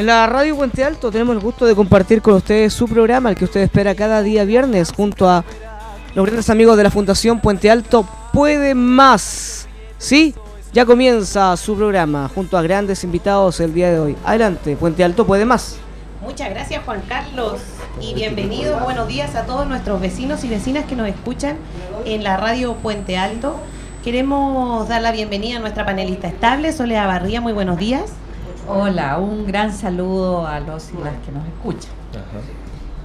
En la radio Puente Alto tenemos el gusto de compartir con ustedes su programa, el que usted espera cada día viernes, junto a los grandes amigos de la Fundación Puente Alto Puede Más. Sí, ya comienza su programa junto a grandes invitados el día de hoy. Adelante, Puente Alto Puede Más. Muchas gracias Juan Carlos y bienvenidos, buenos días a todos nuestros vecinos y vecinas que nos escuchan en la radio Puente Alto. Queremos dar la bienvenida a nuestra panelista estable, Soledad Barría, muy buenos días. Hola, un gran saludo a los y las que nos escuchan.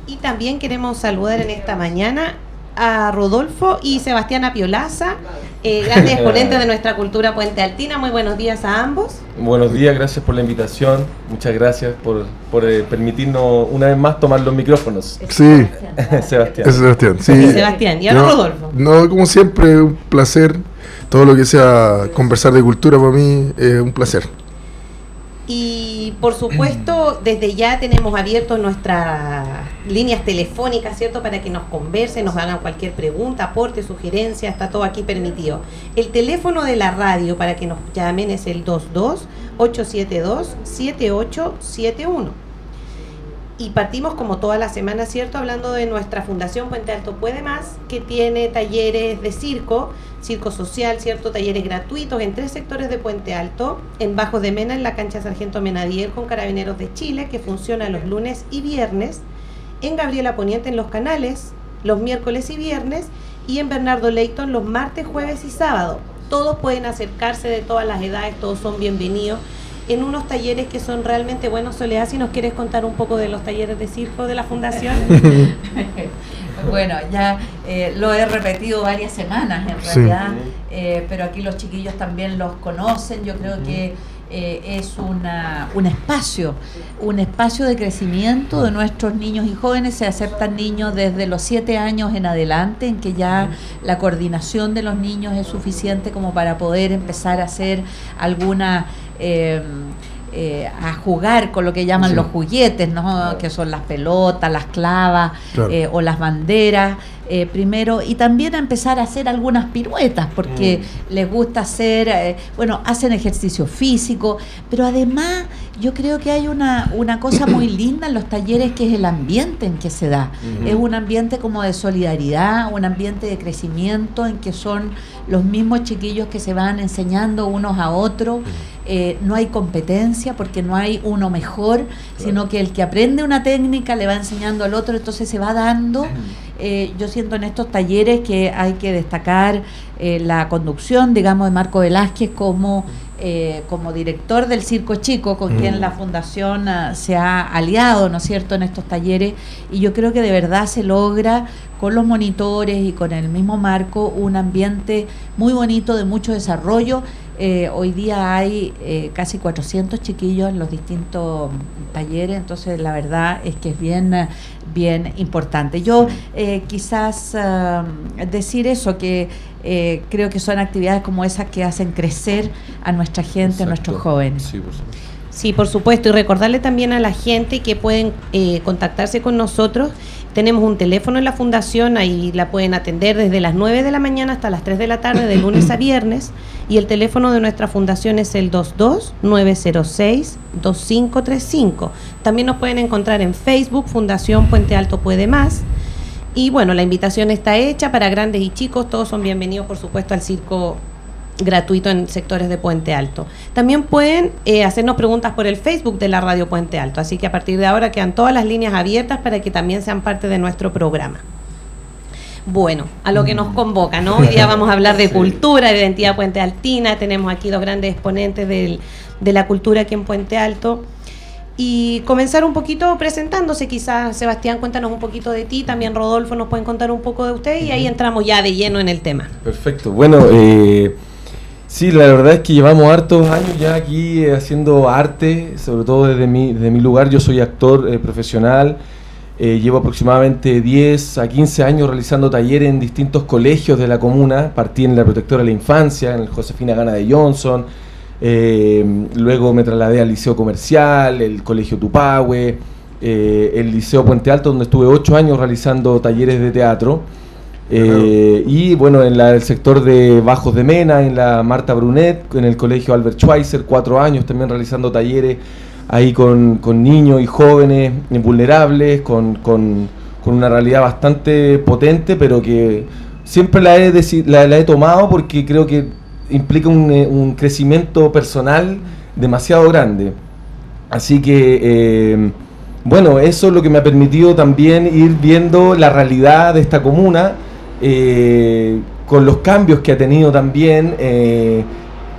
Y también queremos saludar en esta mañana a Rodolfo y Sebastián Piolaza, eh, grandes exponentes de nuestra cultura puente altina. Muy buenos días a ambos. Buenos días, gracias por la invitación. Muchas gracias por, eh, permitirnos una vez más tomar los micrófonos. Sí, Sebastián. Es Sebastián, sí. Sebastián, y ahora Rodolfo. No, como siempre, un placer. Todo lo que sea conversar de cultura para mí es un placer. Y por supuesto, desde ya tenemos abiertos nuestras líneas telefónicas, ¿cierto? Para que nos conversen, nos hagan cualquier pregunta, aporte, sugerencia, está todo aquí permitido. El teléfono de la radio para que nos llamen es el 22-872-7871. Y partimos como toda la semana, ¿cierto? Hablando de nuestra Fundación Puente Alto Puede Más, que tiene talleres de circo circo social, ¿cierto? Talleres gratuitos en tres sectores de Puente Alto, en Bajo de Mena, en la cancha Sargento Menadier con Carabineros de Chile, que funciona los lunes y viernes, en Gabriela Poniente en los canales, los miércoles y viernes, y en Bernardo Leighton los martes, jueves y sábado. Todos pueden acercarse de todas las edades, todos son bienvenidos en unos talleres que son realmente buenos. Soledad, si nos quieres contar un poco de los talleres de circo de la Fundación. Bueno, ya eh, lo he repetido varias semanas en realidad, eh, pero aquí los chiquillos también los conocen. Yo creo que eh, es una, un espacio, un espacio de crecimiento de nuestros niños y jóvenes. Se aceptan niños desde los siete años en adelante, en que ya la coordinación de los niños es suficiente como para poder empezar a hacer alguna... Eh, a jugar con lo que llaman los juguetes, ¿no? que son las pelotas, las clavas eh, o las banderas. Eh, primero y también a empezar a hacer algunas piruetas porque mm. les gusta hacer, bueno, hacen ejercicio físico, pero además yo creo que hay una, una cosa muy linda en los talleres que es el ambiente en que se da. Es un ambiente como de solidaridad, un ambiente de crecimiento en que son los mismos chiquillos que se van enseñando unos a otros. Eh, no hay competencia porque no hay uno mejor, sino que el que aprende una técnica le va enseñando al otro, entonces se va dando. Eh, yo siento en estos talleres que hay que destacar eh, la conducción, digamos, de Marco Velázquez como, como director del Circo Chico, con quien la Fundación ah, se ha aliado, ¿no es cierto?, en estos talleres, y yo creo que de verdad se logra con los monitores y con el mismo marco un ambiente muy bonito de mucho desarrollo eh, hoy día hay eh, casi 400 chiquillos en los distintos talleres, entonces la verdad es que es bien, bien importante. Yo eh, quizás decir eso, que creo que son actividades como esas que hacen crecer a nuestra gente, a nuestros jóvenes. Sí por, sí, por supuesto. Y recordarle también a la gente que pueden contactarse con nosotros tenemos un teléfono en la fundación, ahí la pueden atender desde las 9 de la mañana hasta las 3 de la tarde, de lunes a viernes. Y el teléfono de nuestra fundación es el 22-906-2535. También nos pueden encontrar en Facebook, Fundación Puente Alto Puede Más. Y bueno, la invitación está hecha para grandes y chicos. Todos son bienvenidos, por supuesto, al circo gratuito en sectores de Puente Alto. También pueden eh, hacernos preguntas por el Facebook de la Radio Puente Alto, así que a partir de ahora quedan todas las líneas abiertas para que también sean parte de nuestro programa. Bueno, a lo que nos convoca, ¿no? Hoy día vamos a hablar de cultura, de identidad puente altina, tenemos aquí dos grandes exponentes de la cultura aquí en Puente Alto. Y comenzar un poquito presentándose, quizás Sebastián, cuéntanos un poquito de ti, también Rodolfo nos pueden contar un poco de usted y ahí entramos ya de lleno en el tema. Perfecto, bueno, eh, Sí, la verdad es que llevamos hartos años ya aquí eh, haciendo arte, sobre todo desde mi, mi lugar. Yo soy actor eh, profesional, eh, llevo aproximadamente 10 a 15 años realizando talleres en distintos colegios de la comuna. Partí en la Protectora de la Infancia, en el Josefina Gana de Johnson. luego me trasladé al Liceo Comercial, el Colegio Tupahue, el Liceo Puente Alto, donde estuve 8 años realizando talleres de teatro. Eh, y bueno, en el sector de Bajos de Mena, en la Marta Brunet, en el colegio Albert Schweitzer, cuatro años también realizando talleres ahí con, con niños y jóvenes vulnerables, con, con, con una realidad bastante potente, pero que siempre la he, la, la he tomado porque creo que implica un, eh, un crecimiento personal demasiado grande. Así que, eh, bueno, eso es lo que me ha permitido también ir viendo la realidad de esta comuna, eh, con los cambios que ha tenido también eh,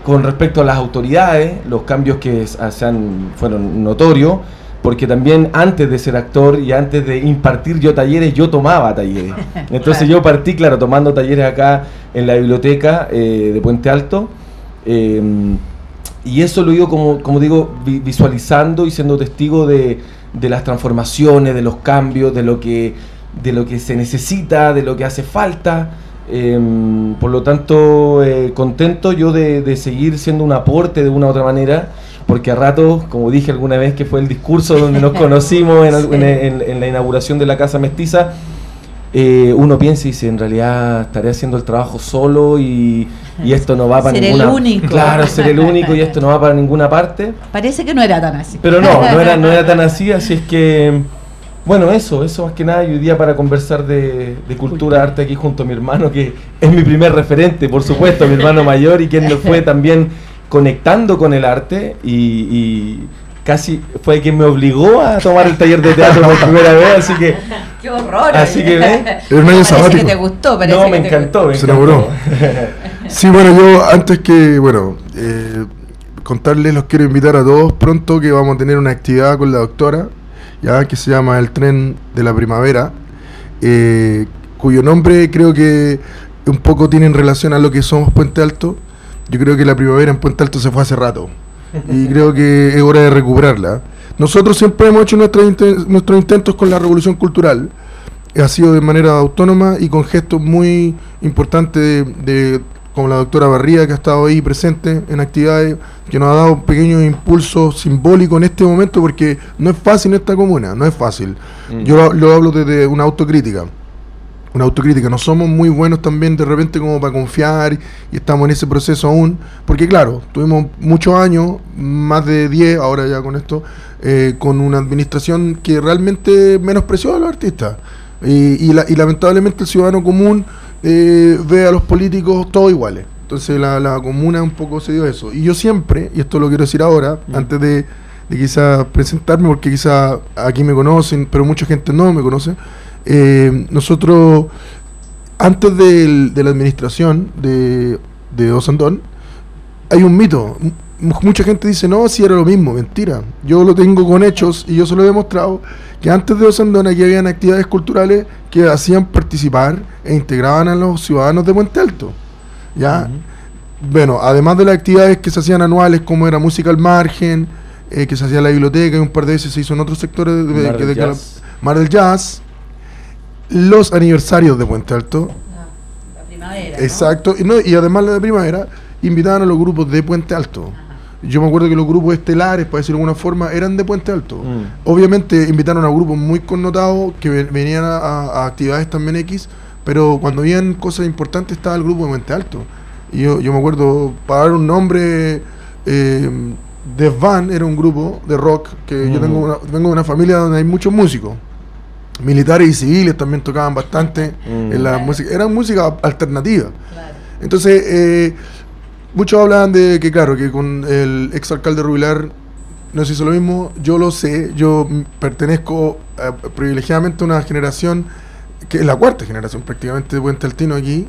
con respecto a las autoridades, los cambios que s- se han, fueron notorios, porque también antes de ser actor y antes de impartir yo talleres, yo tomaba talleres. Entonces yo partí, claro, tomando talleres acá en la biblioteca eh, de Puente Alto. y eso lo he ido, como, como digo, vi- visualizando y siendo testigo de, de las transformaciones, de los cambios, de lo que, de lo que se necesita, de lo que hace falta. Em, por lo tanto, eh, contento yo de, de seguir siendo un aporte de una u otra manera, porque a ratos, como dije alguna vez que fue el discurso donde nos conocimos en, al- en- en- en la inauguración de la Casa Mestiza, eh, uno piensa y dice, en realidad estaré haciendo el trabajo solo y, y esto no va para Ser el ninguna... único. Claro, ser el único y esto no va para ninguna parte. Parece que no era tan así. Pero no, no era, no era tan así, así es que, bueno, eso, eso más que nada, y hoy día para conversar de, de cultura, arte aquí junto a mi hermano, que es mi primer referente, por supuesto, mi hermano mayor, y quien me fue también conectando con el arte, y, y casi fue quien me obligó a tomar el taller de teatro por primera vez, así que, Qué horror. Así que un año Parece sabático. que te gustó, parece no, que me te encantó, me Se enamoró. Sí, bueno, yo antes que, bueno, eh, contarles, los quiero invitar a todos pronto que vamos a tener una actividad con la doctora, ya que se llama El Tren de la Primavera, eh, cuyo nombre creo que un poco tiene en relación a lo que somos Puente Alto. Yo creo que la primavera en Puente Alto se fue hace rato y creo que es hora de recuperarla. Nosotros siempre hemos hecho nuestros inten- nuestros intentos con la revolución cultural ha sido de manera autónoma y con gestos muy importantes de, de- como la doctora Barría que ha estado ahí presente en actividades que nos ha dado un pequeño impulso simbólico en este momento porque no es fácil en esta comuna, no es fácil. Mm. Yo lo, lo hablo desde una autocrítica. Una autocrítica, no somos muy buenos también de repente como para confiar y estamos en ese proceso aún, porque claro, tuvimos muchos años, más de 10 ahora ya con esto, eh, con una administración que realmente menospreció a los artistas. Y, y la- y lamentablemente el ciudadano común eh, ve a los políticos todos iguales. Entonces la, la comuna un poco se dio eso. Y yo siempre, y esto lo quiero decir ahora, antes de, de quizá presentarme, porque quizá aquí me conocen, pero mucha gente no me conoce, eh, nosotros, antes del- de la administración de, de Osandón, hay un mito. M- Mucha gente dice, no, si era lo mismo, mentira. Yo lo tengo con hechos y yo se lo he demostrado que antes de Osandón aquí habían actividades culturales que hacían participar e integraban a los ciudadanos de Puente Alto. ¿Ya? Bueno, además de las actividades que se hacían anuales, como era música al margen, eh, que se hacía en la biblioteca y un par de veces se hizo en otros sectores de, de- Mar del de. Mar del Jazz, los aniversarios de Puente Alto, La primavera. ¿no? exacto, y, no, y además la de primavera, invitaban a los grupos de Puente Alto. Yo me acuerdo que los grupos estelares, para decirlo de alguna forma, eran de Puente Alto. Mm. Obviamente invitaron a grupos muy connotados que ve- venían a, a- a actividades también X, pero cuando habían cosas importantes estaba el grupo de Puente Alto. Y yo, yo me acuerdo, para dar un nombre, eh, The Van era un grupo de rock, que yo Mm. tengo una, vengo de una familia donde hay muchos músicos. Militares y civiles también tocaban bastante Mm. en la Claro. música. Era música alternativa. Claro. Entonces, eh, muchos hablan de que, claro, que con el ex alcalde Rubilar no se hizo lo mismo. Yo lo sé, yo pertenezco privilegiadamente a una generación que es la cuarta generación prácticamente de Puente Altino aquí.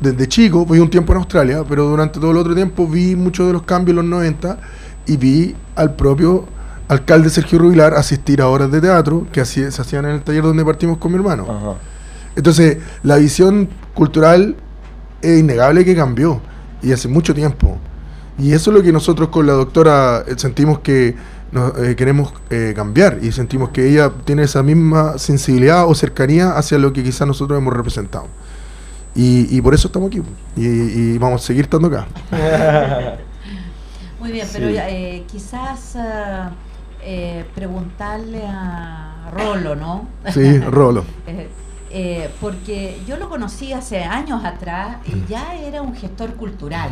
Desde chico, fui un tiempo en Australia, pero durante todo el otro tiempo vi muchos de los cambios en los 90 y vi al propio alcalde Sergio Rubilar asistir a horas de teatro que así, se hacían en el taller donde partimos con mi hermano. Ajá. Entonces, la visión cultural es innegable que cambió y hace mucho tiempo. Y eso es lo que nosotros con la doctora eh, sentimos que nos, eh, queremos eh, cambiar y sentimos que ella tiene esa misma sensibilidad o cercanía hacia lo que quizás nosotros hemos representado. Y, y por eso estamos aquí y, y vamos a seguir estando acá. Muy bien, pero Sí. eh, quizás ah, eh, preguntarle a Rolo, ¿no? Sí, Rolo. Eh, porque yo lo conocí hace años atrás y ya era un gestor cultural.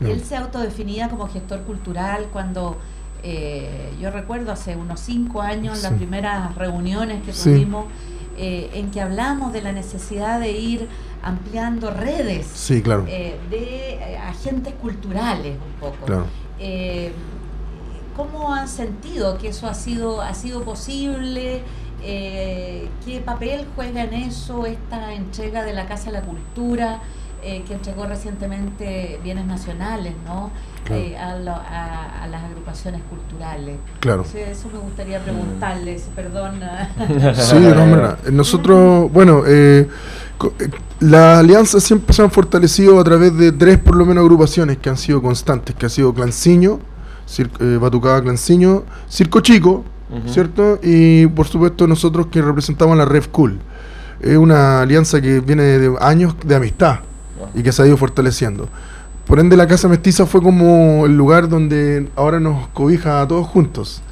Él se autodefinía como gestor cultural cuando Eh, yo recuerdo hace unos cinco años las primeras reuniones que Sí. tuvimos eh, en que hablamos de la necesidad de ir ampliando redes Sí, claro. eh, de eh, agentes culturales un poco. Claro. Eh, ¿Cómo han sentido que eso ha sido, ha sido posible? Eh, ¿Qué papel juega en eso esta entrega de la Casa de la Cultura eh, que entregó recientemente bienes nacionales ¿no? Claro. Eh, a, lo- a- a las agrupaciones culturales? Claro. Eso me gustaría preguntarles, perdón. Sí, maneras. Eh, Nosotros, bueno, co- la alianza siempre se han fortalecido a través de tres, por lo menos, agrupaciones que han sido constantes, que ha sido Clanciño, Cir- eh, Batucada Clanciño, Circo Chico, Ujú. ¿cierto? Y por supuesto nosotros que representamos la Red Cool. Es una alianza que viene de años de amistad y que se ha ido fortaleciendo. Por ende, la Casa Mestiza fue como el lugar donde ahora nos cobija a todos juntos.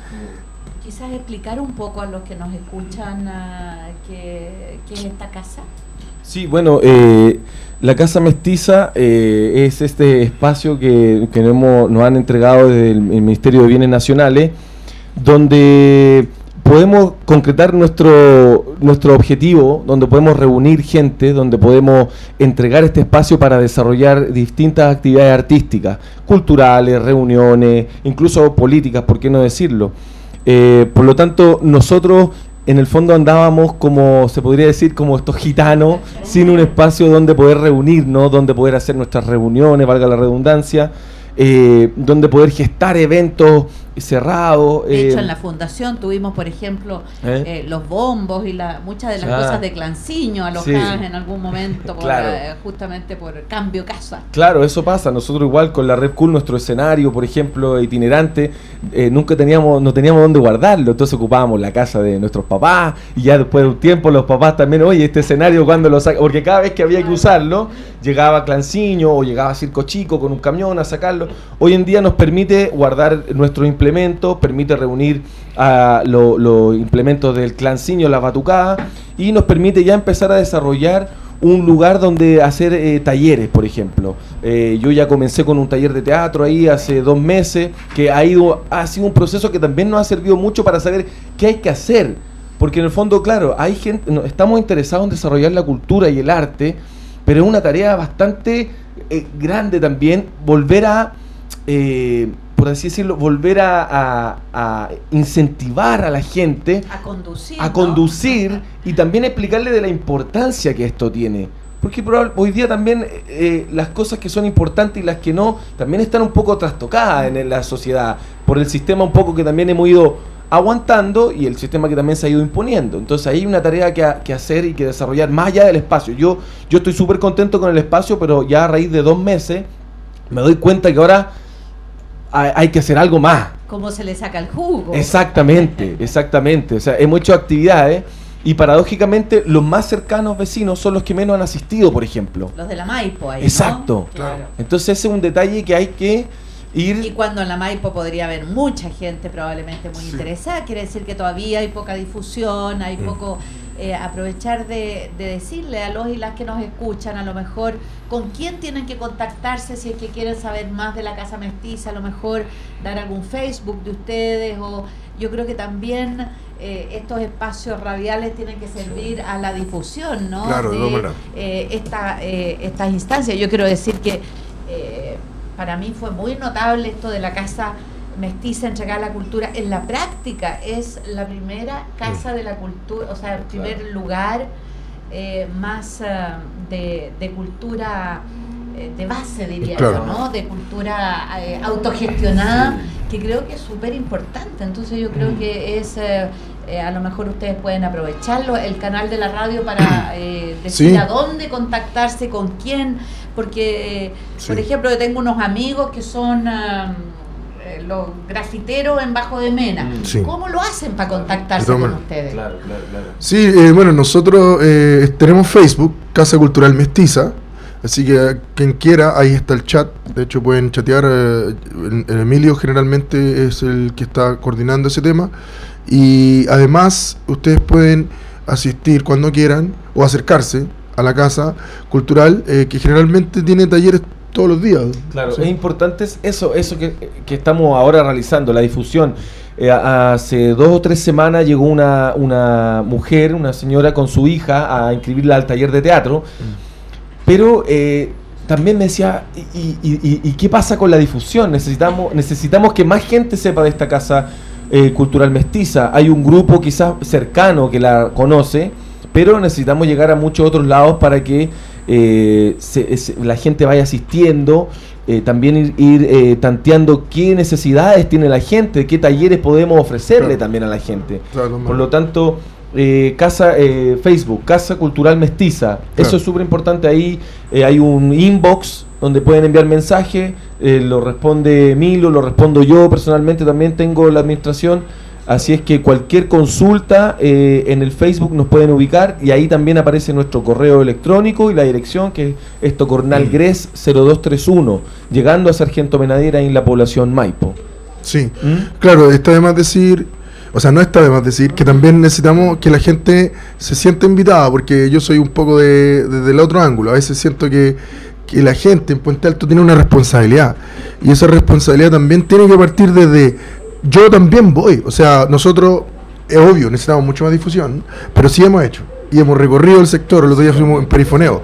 Quizás explicar un poco a los que nos escuchan ah, qué, qué es esta casa. Sí, bueno, eh, la Casa Mestiza eh, es este espacio que, que nos, hemos- nos han entregado desde el, el Ministerio de Bienes Nacionales, donde podemos concretar nuestro, nuestro objetivo, donde podemos reunir gente, donde podemos entregar este espacio para desarrollar distintas actividades artísticas, culturales, reuniones, incluso políticas, ¿por qué no decirlo? Eh, por lo tanto, nosotros en el fondo andábamos como, se podría decir, como estos gitanos, sin un espacio donde poder reunirnos, donde poder hacer nuestras reuniones, valga la redundancia, eh, donde poder gestar eventos cerrados. De eh, hecho, en la fundación tuvimos, por ejemplo, ¿Eh? eh, los bombos y la, muchas de las Ah. cosas de Clanciño alojadas Sí. en algún momento, por, Claro. eh, justamente por cambio casa. Claro, eso pasa. Nosotros igual con la Red Cool, nuestro escenario, por ejemplo, itinerante, eh, nunca teníamos, no teníamos dónde guardarlo. Entonces ocupábamos la casa de nuestros papás y ya después de un tiempo los papás también, oye, este escenario cuando lo saca, porque cada vez que había que usarlo, llegaba Clanciño o llegaba Circo Chico con un camión a sacarlo. Hoy en día nos permite guardar nuestros implementos, permite reunir a lo- los implementos del Clanciño, la batucada, y nos permite ya empezar a desarrollar un lugar donde hacer eh, talleres, por ejemplo. Eh, yo ya comencé con un taller de teatro ahí hace dos meses, que ha ido, ha sido un proceso que también nos ha servido mucho para saber qué hay que hacer. Porque en el fondo, claro, hay gente, estamos interesados en desarrollar la cultura y el arte, pero es una tarea bastante eh, grande también volver a, eh, por así decirlo, volver a, a- a incentivar a la gente A conducir. a ¿no? conducir y también explicarle de la importancia que esto tiene. Porque hoy día también eh, eh, las cosas que son importantes y las que no también están un poco trastocadas en la sociedad por el sistema un poco que también hemos ido aguantando y el sistema que también se ha ido imponiendo. Entonces hay una tarea que, ha- que hacer y que desarrollar más allá del espacio. Yo, yo estoy súper contento con el espacio, pero ya a raíz de dos meses me doy cuenta que ahora hay, hay que hacer algo más. ¿Cómo se le saca el jugo? Exactamente, exactamente. O sea, hemos hecho actividades y paradójicamente los más cercanos vecinos son los que menos han asistido, por ejemplo. Los de la Maipo ahí. ¿no? Exacto. Claro. Entonces ese es un detalle que hay que Y cuando en la Maipo podría haber mucha gente probablemente muy interesada, quiere decir que todavía hay poca difusión, hay poco eh, aprovechar de, de decirle a los y las que nos escuchan a lo mejor con quién tienen que contactarse si es que quieren saber más de la Casa Mestiza, a lo mejor dar algún Facebook de ustedes o yo creo que también eh, estos espacios radiales tienen que servir a la difusión, ¿no? Claro, de de eh, esta, eh, estas instancias. Yo quiero decir que para mí fue muy notable esto de la casa mestiza entregar la cultura. En la práctica es la primera casa de la cultura, o sea, el primer lugar eh, más ah, de, de cultura eh, de base, diría Claro. yo, ¿no? De cultura eh, autogestionada, que creo que es súper importante. Entonces yo creo que es... eh, a lo mejor ustedes pueden aprovecharlo, el canal de la radio para eh, decir Sí. a dónde contactarse, con quién, porque, eh, Sí. por ejemplo, yo tengo unos amigos que son ah, eh, los grafiteros en Bajo de Mena. Mm. Sí. ¿Cómo lo hacen para contactarse con ustedes? Claro, claro, claro. Sí, eh, bueno, nosotros eh, tenemos Facebook, Casa Cultural Mestiza, así que quien quiera, ahí está el chat, de hecho pueden chatear, eh, el- el Emilio generalmente es el que está coordinando ese tema, y además ustedes pueden asistir cuando quieran o acercarse a la Casa Cultural, eh, que generalmente tiene talleres todos los días. Claro, Sí. es importante es eso, eso que, que estamos ahora realizando, la difusión. Eh, hace dos o tres semanas llegó una, una mujer, una señora con su hija a inscribirla al taller de teatro, pero eh, también me decía, ¿y, y- y- y qué pasa con la difusión? Necesitamos, necesitamos que más gente sepa de esta casa eh, cultural mestiza. Hay un grupo quizás cercano que la conoce, pero necesitamos llegar a muchos otros lados para que eh, se- se- la gente vaya asistiendo. eh, también ir, ir, eh, tanteando qué necesidades tiene la gente, qué talleres podemos ofrecerle Claro. también a la gente. Claro, Por lo tanto, eh, casa eh, Facebook, Casa Cultural Mestiza, Claro. eso es súper importante ahí. eh, hay un inbox donde pueden enviar mensaje, eh, lo responde Milo, lo respondo yo personalmente, también tengo la administración. Así es que cualquier consulta eh, en el Facebook nos pueden ubicar y ahí también aparece nuestro correo electrónico y la dirección que es Tocornalgres 0231, llegando a Sargento Menadera en la población Maipo. Sí. ¿Mm? Claro, está de más decir, o sea, no está de más decir que también necesitamos que la gente se sienta invitada, porque yo soy un poco de, de- del otro ángulo. A veces siento que, que la gente en Puente Alto tiene una responsabilidad, y esa responsabilidad también tiene que partir desde yo también voy. O sea, nosotros, es obvio, necesitamos mucho más difusión, pero sí hemos hecho, y hemos recorrido el sector, el otro día fuimos en perifoneo.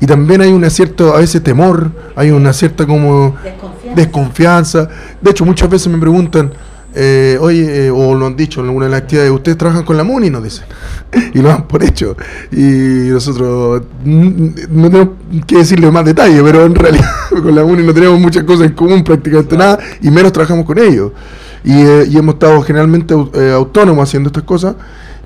Y también hay una cierta, a veces temor, hay una cierta como Desconfianza. desconfianza. De hecho, muchas veces me preguntan, eh, oye, eh, o lo han dicho en alguna de las actividades, ustedes trabajan con la MUNI, nos dicen, y lo dan por hecho. Y nosotros mm, no tenemos que decirle más detalle, pero en realidad con la MUNI no tenemos muchas cosas en común, prácticamente nada, y menos trabajamos con ellos. Y, eh, y hemos estado generalmente eh, autónomos haciendo estas cosas.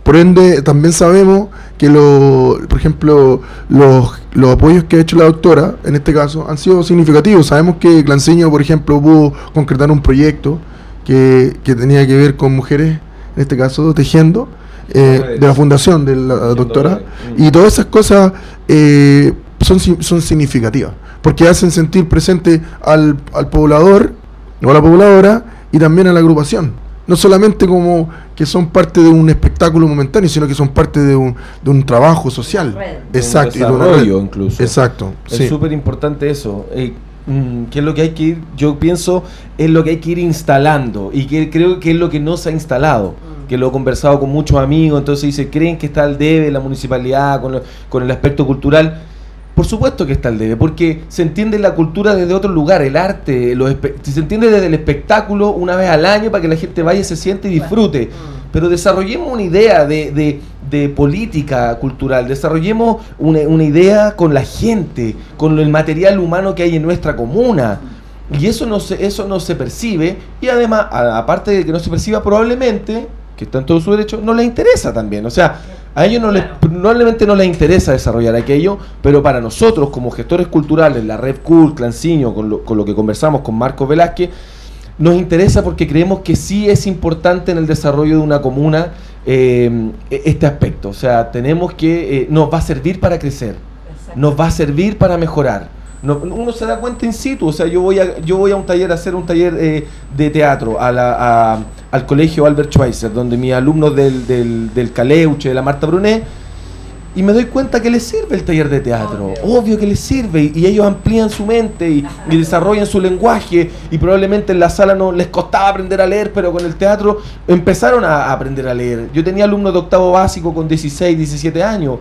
Por ende, también sabemos que, lo, por ejemplo, los, los apoyos que ha hecho la doctora, en este caso, han sido significativos. Sabemos que Clanceño, por ejemplo, pudo concretar un proyecto que, que tenía que ver con mujeres, en este caso, tejiendo, eh, de la fundación de la doctora. redes. Y todas esas cosas eh, son, si- son significativas, porque hacen sentir presente al, al poblador o a la pobladora y también a la agrupación. No solamente como que son parte de un espectáculo momentáneo, sino que son parte de un, de un trabajo social. Exacto. y Un de una desarrollo incluso. Exacto. Es sí. súper importante eso. Eh, mm, que es lo que hay que ir, yo pienso, es lo que hay que ir instalando y que creo que es lo que no se ha instalado. Que lo he conversado con muchos amigos, entonces dice, ¿creen que está al debe la municipalidad con, lo- con el aspecto cultural? Por supuesto que está al debe, porque se entiende la cultura desde otro lugar, el arte, los se entiende desde el espectáculo una vez al año para que la gente vaya, se siente y disfrute. Pero desarrollemos una idea de, de- de política cultural, desarrollemos una, una idea con la gente, con el material humano que hay en nuestra comuna. Y eso no se, eso no se percibe, y además, aparte de que no se perciba, probablemente, que está en todo su derecho, no les interesa también. O sea, a ellos no les, probablemente no les interesa desarrollar aquello, pero para nosotros, como gestores culturales, la Red Cool, Clanciño, con lo, con lo que conversamos con Marcos Velázquez, nos interesa porque creemos que sí es importante en el desarrollo de una comuna eh, este aspecto. O sea, tenemos que, eh, nos va a servir para crecer, nos va a servir para mejorar. No- uno se da cuenta in situ, o sea, yo voy a, yo voy a un taller a hacer un taller eh, de teatro a la- a- al colegio Albert Schweitzer, donde mis alumnos del, del, del Caleuche, de la Marta Brunet, y me doy cuenta que les sirve el taller de teatro. Obvio, que les sirve. Y, y ellos amplían su mente y, y desarrollan su lenguaje. Y probablemente en la sala no les costaba aprender a leer, pero con el teatro empezaron a, a aprender a leer. Yo tenía alumnos de octavo básico con 16, 17 años.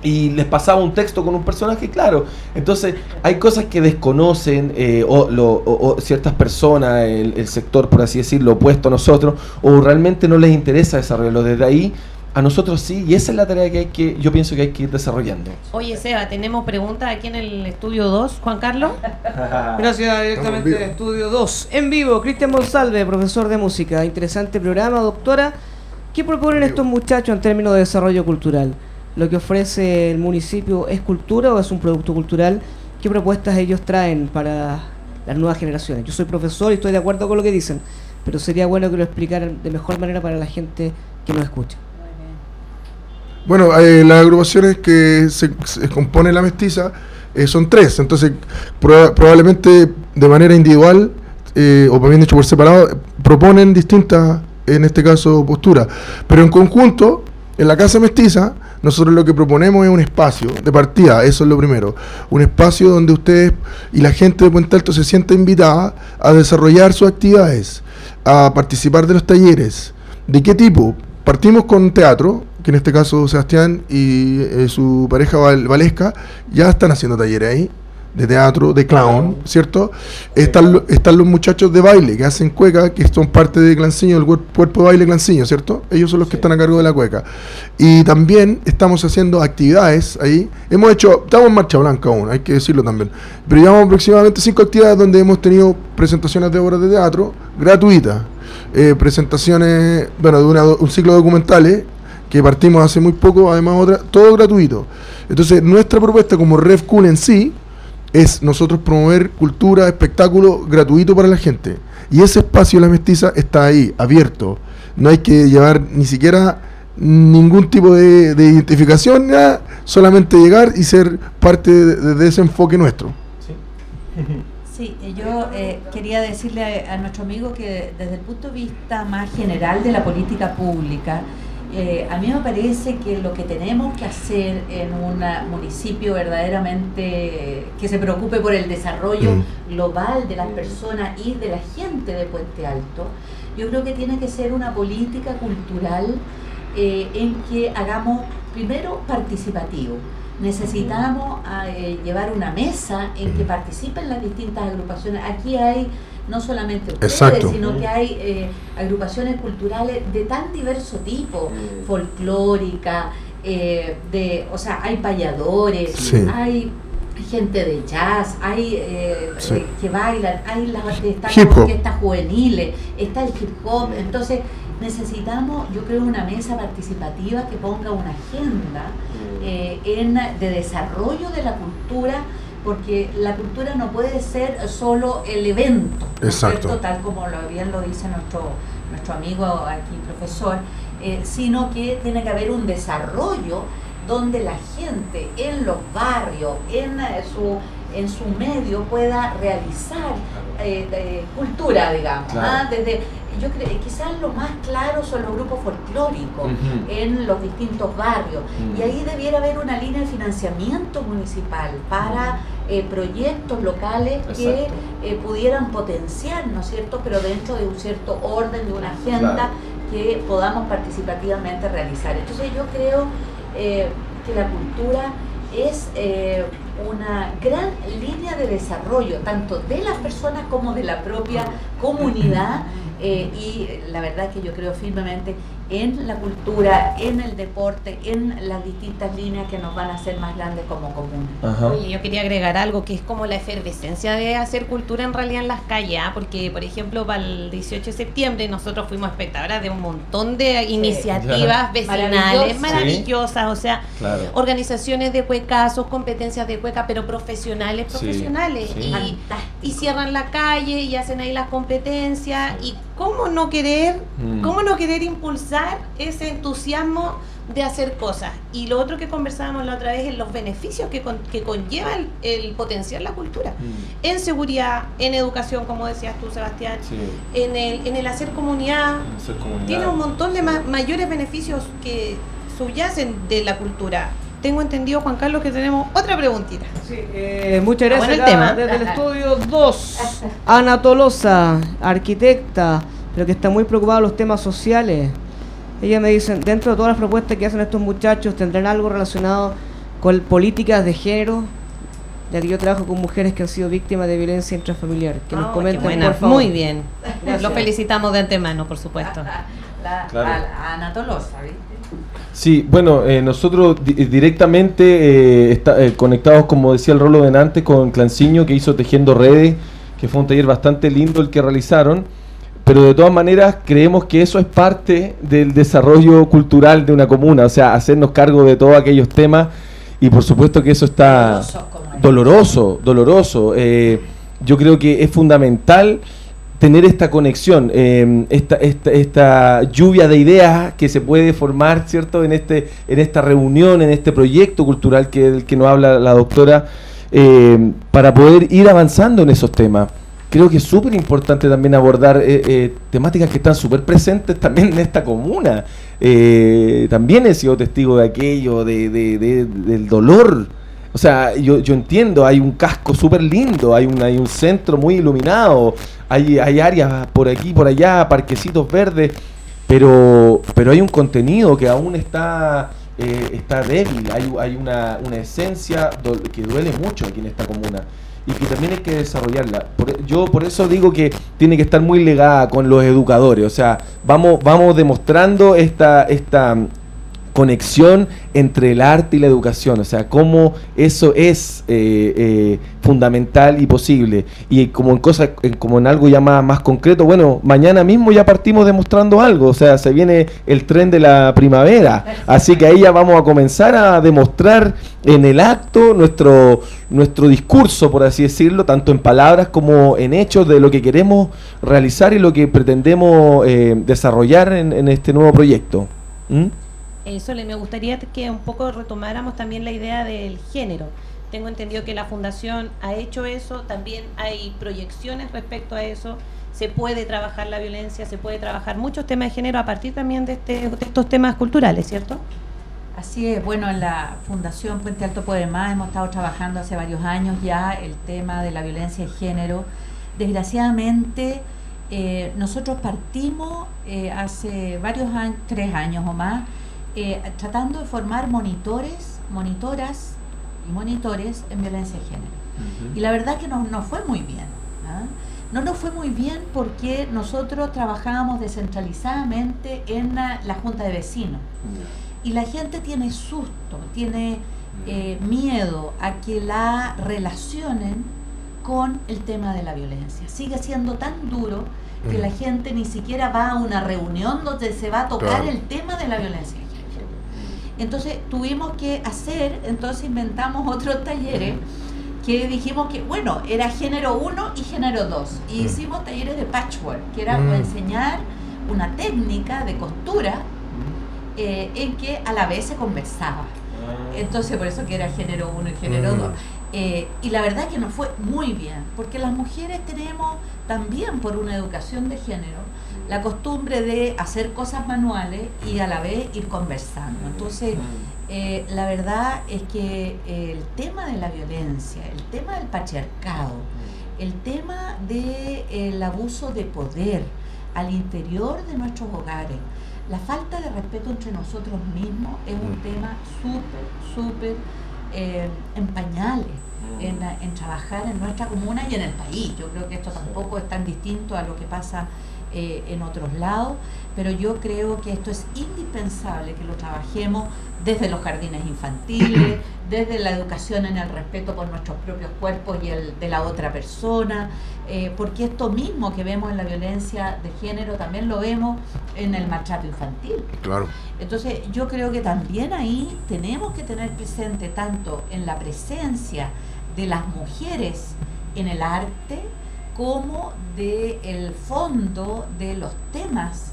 Y les pasaba un texto con un personaje, claro. Entonces, hay cosas que desconocen eh, o, lo- o- o ciertas personas, el, el sector, por así decirlo, opuesto a nosotros, o realmente no les interesa desarrollarlo. Desde ahí, a nosotros sí, y esa es la tarea que hay que, yo pienso que hay que ir desarrollando. Oye, Seba, tenemos preguntas aquí en el estudio 2, Juan Carlos. Gracias directamente del estudio 2. En vivo, Cristian Monsalve, profesor de música. Interesante programa, doctora. ¿Qué proponen estos muchachos en términos de desarrollo cultural? ¿Lo que ofrece el municipio es cultura o es un producto cultural? ¿Qué propuestas ellos traen para las nuevas generaciones? Yo soy profesor y estoy de acuerdo con lo que dicen, pero sería bueno que lo explicaran de mejor manera para la gente que nos escucha. Bueno, eh, las agrupaciones que se, compone la mestiza eh, son tres, entonces proba- probablemente de manera individual eh, o bien dicho por separado, proponen distintas, en este caso, posturas, pero en conjunto, en la casa mestiza, nosotros lo que proponemos es un espacio de partida, eso es lo primero. Un espacio donde ustedes y la gente de Puente Alto se sienta invitada a desarrollar sus actividades, a participar de los talleres. ¿De qué tipo? Partimos con teatro, que en este caso Sebastián y eh, su pareja Valesca ya están haciendo talleres ahí de teatro, de clown, ¿cierto? Están, están los muchachos de baile que hacen cueca, que son parte de Clanciño, el cuerpo de baile Clanciño, ¿cierto? Ellos son los que están a cargo de la cueca. Y también estamos haciendo actividades ahí. Hemos hecho, estamos en marcha blanca aún, hay que decirlo también. Pero llevamos aproximadamente cinco actividades donde hemos tenido presentaciones de obras de teatro gratuitas. Eh, presentaciones, bueno, de un ciclo de documentales que partimos hace muy poco, además otra, todo gratuito. Entonces, nuestra propuesta como Ref Cool en sí es nosotros promover cultura, espectáculo gratuito para la gente. Y ese espacio de la mestiza está ahí, abierto. No hay que llevar ni siquiera ningún tipo de, identificación, solamente llegar y ser parte de, ese enfoque nuestro. Sí, yo eh, quería decirle a, nuestro amigo que desde el punto de vista más general de la política pública, eh, a mí me parece que lo que tenemos que hacer en un municipio verdaderamente que se preocupe por el desarrollo mm. global de las personas y de la gente de Puente Alto, yo creo que tiene que ser una política cultural eh, en que hagamos primero participativo. Necesitamos eh, llevar una mesa en que participen las distintas agrupaciones. Aquí hay no solamente ustedes, sino que hay eh, agrupaciones culturales de tan diverso tipo, folclórica, eh, de, o sea, hay payadores, hay gente de jazz, hay eh, que bailan, hay las, orquestas juveniles, está el hip hop, entonces necesitamos, yo creo, una mesa participativa que ponga una agenda mm. en, de desarrollo de la cultura porque la cultura no puede ser solo el evento, Exacto. tal como lo, bien lo dice nuestro, nuestro amigo aquí, profesor, eh, sino que tiene que haber un desarrollo donde la gente en los barrios, en eh, su, en su medio, pueda realizar eh, cultura, digamos, ¿ah? desde yo creo quizás lo más claro son los grupos folclóricos en los distintos barrios. Y ahí debiera haber una línea de financiamiento municipal para eh, proyectos locales que eh, pudieran potenciar, ¿no es cierto?, pero dentro de un cierto orden, de una agenda que podamos participativamente realizar. Entonces yo creo eh, que la cultura es una gran línea de desarrollo, tanto de las personas como de la propia comunidad. y la verdad es que yo creo firmemente en la cultura, en el deporte, en las distintas líneas que nos van a hacer más grandes como común. Oye, yo quería agregar algo que es como la efervescencia de hacer cultura en realidad en las calles, ¿ah? porque por ejemplo para el 18 de septiembre nosotros fuimos espectadoras de un montón de iniciativas vecinales maravillosas, o sea, organizaciones de cuecazos, competencias de cueca, pero profesionales, profesionales, y, y, cierran la calle y hacen ahí las competencias y cómo no querer, mm. cómo no querer impulsar ese entusiasmo de hacer cosas. Y lo otro que conversábamos la otra vez es los beneficios que, que conlleva el, potenciar la cultura. Mm. En seguridad, en educación, como decías tú, Sebastián, en, el, en el hacer comunidad. Tiene un montón de mayores beneficios que subyacen de la cultura. Tengo entendido, Juan Carlos, que tenemos otra preguntita. Sí, eh, muchas gracias. tema. Desde el estudio 2, Ana Tolosa, arquitecta, pero que está muy preocupada de los temas sociales. Ella me dice, dentro de todas las propuestas que hacen estos muchachos, ¿tendrán algo relacionado con políticas de género? Ya que yo trabajo con mujeres que han sido víctimas de violencia intrafamiliar. Que nos comenten, por favor. Muy bien. Lo felicitamos de antemano, por supuesto. La, Ana Tolosa, ¿viste? Sí, bueno, eh, nosotros eh, directamente eh, conectados, como decía el Rolo Denante, con Clanciño, que hizo Tejiendo Redes, que fue un taller bastante lindo el que realizaron, pero de todas maneras creemos que eso es parte del desarrollo cultural de una comuna, o sea, hacernos cargo de todos aquellos temas, y por supuesto que eso está doloroso, doloroso. yo creo que es fundamental tener esta conexión, em, esta, esta, esta, lluvia de ideas que se puede formar, ¿cierto?, en, este, en esta reunión, en este proyecto cultural que, del que nos habla la doctora, em, para poder ir avanzando en esos temas. Creo que es súper importante también abordar eh, eh, temáticas que están súper presentes también en esta comuna. Eh, también he sido testigo de aquello, de, de- de- del dolor. O sea, yo, yo entiendo, hay un casco súper lindo, hay un, hay un centro muy iluminado, hay, hay áreas por aquí, por allá, parquecitos verdes, pero, pero hay un contenido que aún está, eh, está débil, hay, hay una, una esencia que duele mucho aquí en esta comuna y que también hay que desarrollarla. Por- yo por eso digo que tiene que estar muy legada con los educadores, o sea, vamos, vamos demostrando esta, esta conexión entre el arte y la educación, o sea, cómo eso es eh, eh, fundamental y posible. Y como en cosas, como en algo ya más, más concreto, bueno, mañana mismo ya partimos demostrando algo, o sea, se viene el tren de la primavera, así que ahí ya vamos a comenzar a demostrar en el acto nuestro, nuestro discurso, por así decirlo, tanto en palabras como en hechos de lo que queremos realizar y lo que pretendemos eh, desarrollar en, en este nuevo proyecto. ¿Mm? Eso le me gustaría que un poco retomáramos también la idea del género. Tengo entendido que la fundación ha hecho eso, también hay proyecciones respecto a eso. Se puede trabajar la violencia, se puede trabajar muchos temas de género a partir también de, este, estos temas culturales, ¿cierto? Así es, bueno, en la Fundación Puente Alto Más hemos estado trabajando hace varios años ya el tema de la violencia de género. Desgraciadamente, eh, nosotros partimos eh, hace varios años, tres años o más, eh, tratando de formar monitores, monitoras y monitores en violencia de género. Y la verdad que no nos fue muy bien. ¿ah? No nos fue muy bien porque nosotros trabajábamos descentralizadamente en la, la Junta de Vecinos. Y la gente tiene susto, tiene eh, miedo a que la relacionen con el tema de la violencia. Sigue siendo tan duro que Mm. la gente ni siquiera va a una reunión donde se va a tocar Claro. el tema de la violencia. Entonces tuvimos que hacer, entonces inventamos otros talleres que dijimos que, bueno, era género 1 y género 2. Y Mm. hicimos talleres de patchwork, que era Mm. enseñar una técnica de costura eh, en que a la vez se conversaba. Entonces, por eso que era género 1 y género Mm. 2. y la verdad que nos fue muy bien, porque las mujeres tenemos también por una educación de género la costumbre de hacer cosas manuales y a la vez ir conversando. Entonces, eh, la verdad es que el tema de la violencia, el tema del patriarcado, el tema del abuso de poder al interior de nuestros hogares, la falta de respeto entre nosotros mismos es un tema súper, súper eh, en pañales en, en trabajar en nuestra comuna y en el país. Yo creo que esto tampoco es tan distinto a lo que pasa eh, en otros lados, pero yo creo que esto es indispensable que lo trabajemos desde los jardines infantiles, desde la educación en el respeto por nuestros propios cuerpos y el de la otra persona, eh, porque esto mismo que vemos en la violencia de género también lo vemos en el maltrato infantil. Claro. Entonces yo creo que también ahí tenemos que tener presente tanto en la presencia de las mujeres en el arte como de el fondo de los temas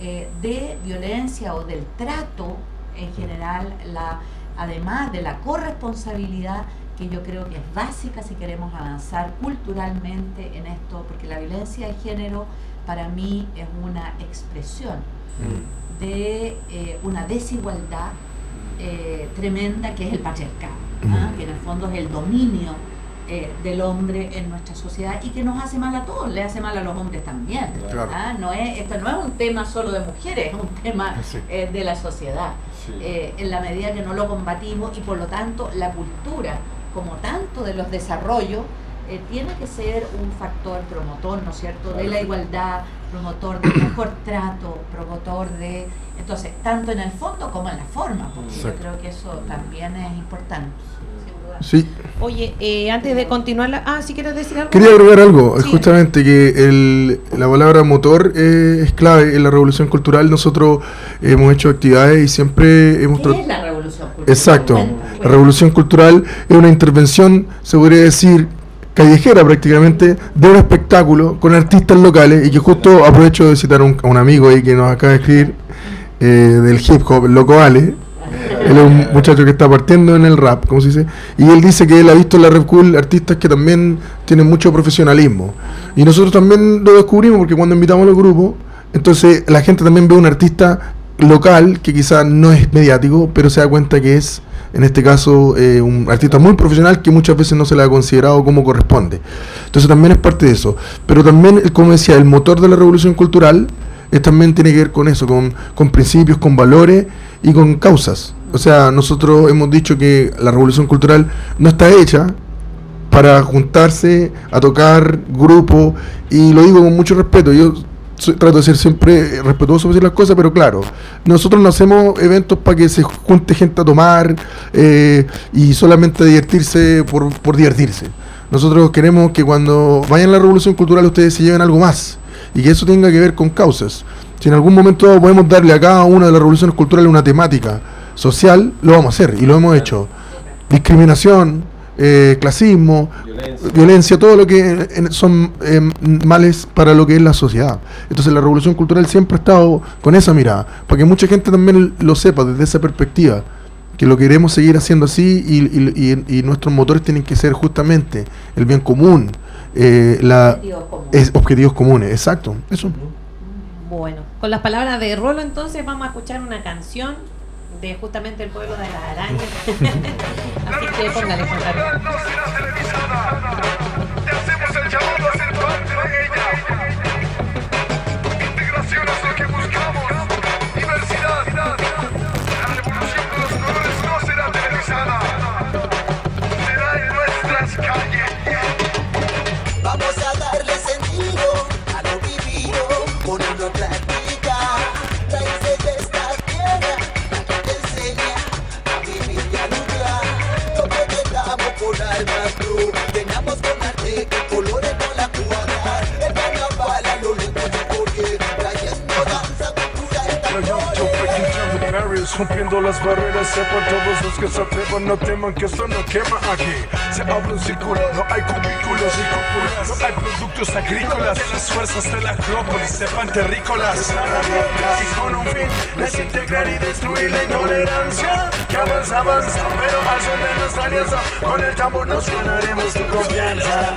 eh, de violencia o del trato en general, la, además de la corresponsabilidad que yo creo que es básica si queremos avanzar culturalmente en esto, porque la violencia de género para mí es una expresión de eh, una desigualdad eh, tremenda que es el patriarcado, ¿ah? Que en el fondo es el dominio eh, del hombre en nuestra sociedad y que nos hace mal a todos, le hace mal a los hombres también. Claro. No es, esto no es un tema solo de mujeres, es un tema Sí. eh, de la sociedad. Eh, en la medida que no lo combatimos y por lo tanto la cultura, como tanto de los desarrollos, eh, tiene que ser un factor promotor, ¿no es cierto?, de la igualdad, promotor del mejor trato, promotor de, entonces, tanto en el fondo como en la forma, porque yo creo que eso también es importante. Sí. Oye, eh, antes de continuar, la... ah, si quieres decir algo. Quería agregar algo, Sí. justamente que el- la palabra motor eh, es clave en la revolución cultural. Nosotros hemos hecho actividades y siempre hemos ¿Qué es la revolución cultural? Exacto. Bueno, La revolución cultural es una intervención, se podría decir, callejera prácticamente, de un espectáculo con artistas locales y que justo aprovecho de citar a un, a un amigo ahí que nos acaba de escribir eh, del hip hop, Loco Ale. Él es un muchacho que está partiendo en el rap, como se dice, y él dice que él ha visto en la Red Cool artistas que también tienen mucho profesionalismo. Y nosotros también lo descubrimos porque cuando invitamos a los grupos, entonces la gente también ve un artista local que quizás no es mediático, pero se da cuenta que es, en este caso, eh, un artista muy profesional que muchas veces no se le ha considerado como corresponde. Entonces también es parte de eso. Pero también, como decía, el motor de la revolución cultural también tiene que ver con eso, con, con principios, con valores y con causas. O sea, nosotros hemos dicho que la revolución cultural no está hecha para juntarse a tocar grupo y lo digo con mucho respeto. Yo trato de ser siempre respetuoso decir las cosas, pero claro, nosotros no hacemos eventos para que se junte gente a tomar eh, y solamente divertirse por, por divertirse. Nosotros queremos que cuando vayan a la revolución cultural ustedes se lleven algo más y que eso tenga que ver con causas. Si en algún momento podemos darle a cada una de las revoluciones culturales una temática social, lo vamos a hacer y lo hemos hecho. Discriminación, eh, clasismo, violencia. todo lo que en- son eh, males para lo que es la sociedad. Entonces la revolución cultural siempre ha estado con esa mirada, para que mucha gente también lo sepa desde esa perspectiva, que lo queremos seguir haciendo así y, y- y- y nuestros motores tienen que ser justamente el bien común, eh, la, Objetivos comunes. es, objetivos comunes, exacto, eso. Bueno, con las palabras de Rolo entonces vamos a escuchar una canción de justamente el pueblo de las arañas. Así que póngale, Juan Rompiendo las barreras, sepan todos los que se atrevan, no teman que esto no quema aquí. Se habla un círculo, no hay cubículos y cúpulas, no hay productos agrícolas. De las fuerzas de la acrópolis, sepan terrícolas. Y con un fin, desintegrar y destruir la intolerancia. Que avanza, avanza, pero al son de nuestra alianza, con el tambor nos ganaremos tu confianza.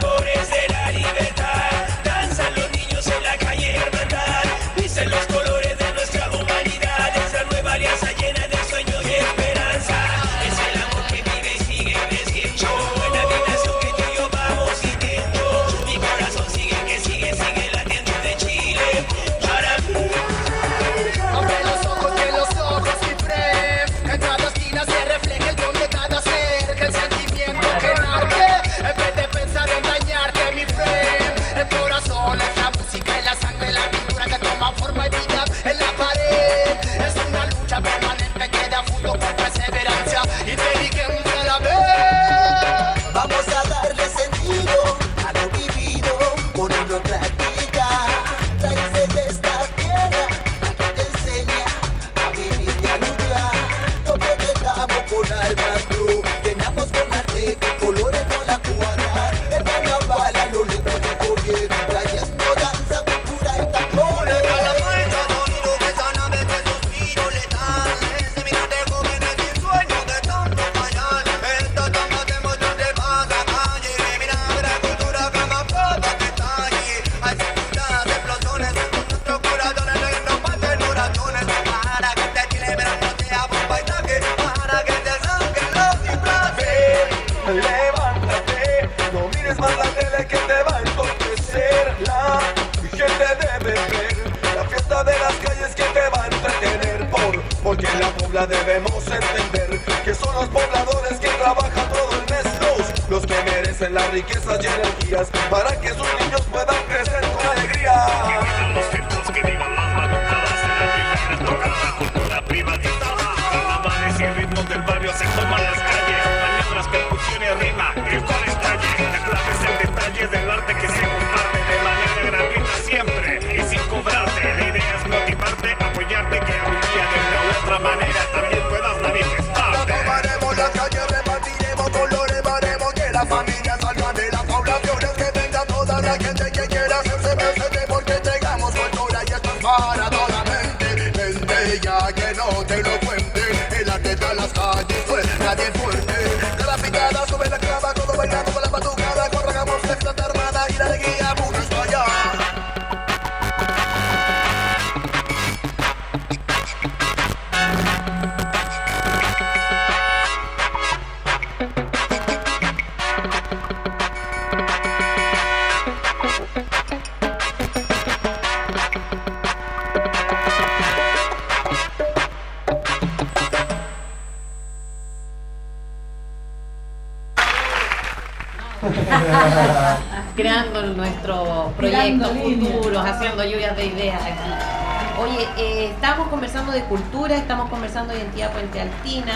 Haciendo lluvias de ideas aquí. Oye, eh, estamos conversando de cultura, estamos conversando de identidad puente altina,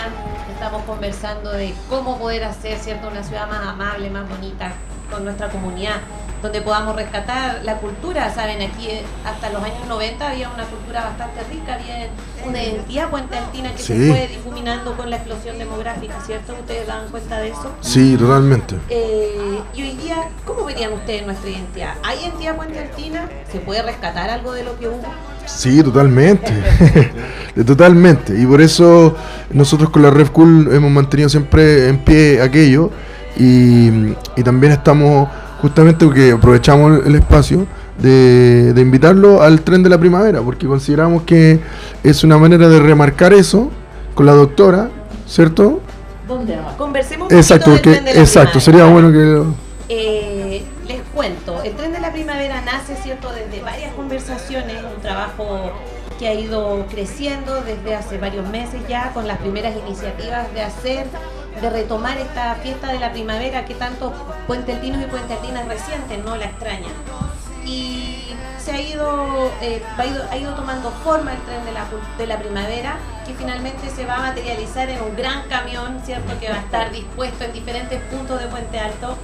estamos conversando de cómo poder hacer cierto una ciudad más amable, más bonita con nuestra comunidad, donde podamos rescatar la cultura. Saben, aquí eh, hasta los años 90 había una cultura bastante rica, había una identidad puente altina que se Sí. fue difuminando con la explosión demográfica, ¿cierto? ¿Ustedes dan cuenta de eso? Sí, totalmente. Eh, y hoy día, ¿cómo verían ustedes nuestra identidad? ¿Hay identidad puente altina? ¿Se puede rescatar algo de lo que hubo? Sí, totalmente. Totalmente. Y por eso nosotros con la Red Cool hemos mantenido siempre en pie aquello. Y, y también estamos, justamente porque aprovechamos el espacio, de, de invitarlo al tren de la primavera, porque consideramos que es una manera de remarcar eso con la doctora, ¿cierto? ¿Dónde no? Conversemos un Exacto, poquito del porque, tren de la exacto, primavera. sería bueno que... Eh, cuento, el tren de la primavera nace, ¿cierto?, desde varias conversaciones, un trabajo que ha ido creciendo desde hace varios meses ya, con las primeras iniciativas de hacer, de retomar esta fiesta de la primavera que tantos puenteltinos y puenteltinas recientes no la extrañan. Y se ha ido, eh, ha ido, ha ido tomando forma el tren de la, de la primavera, que finalmente se va a materializar en un gran camión, ¿cierto?, que va a estar dispuesto en diferentes puntos de Puente Alto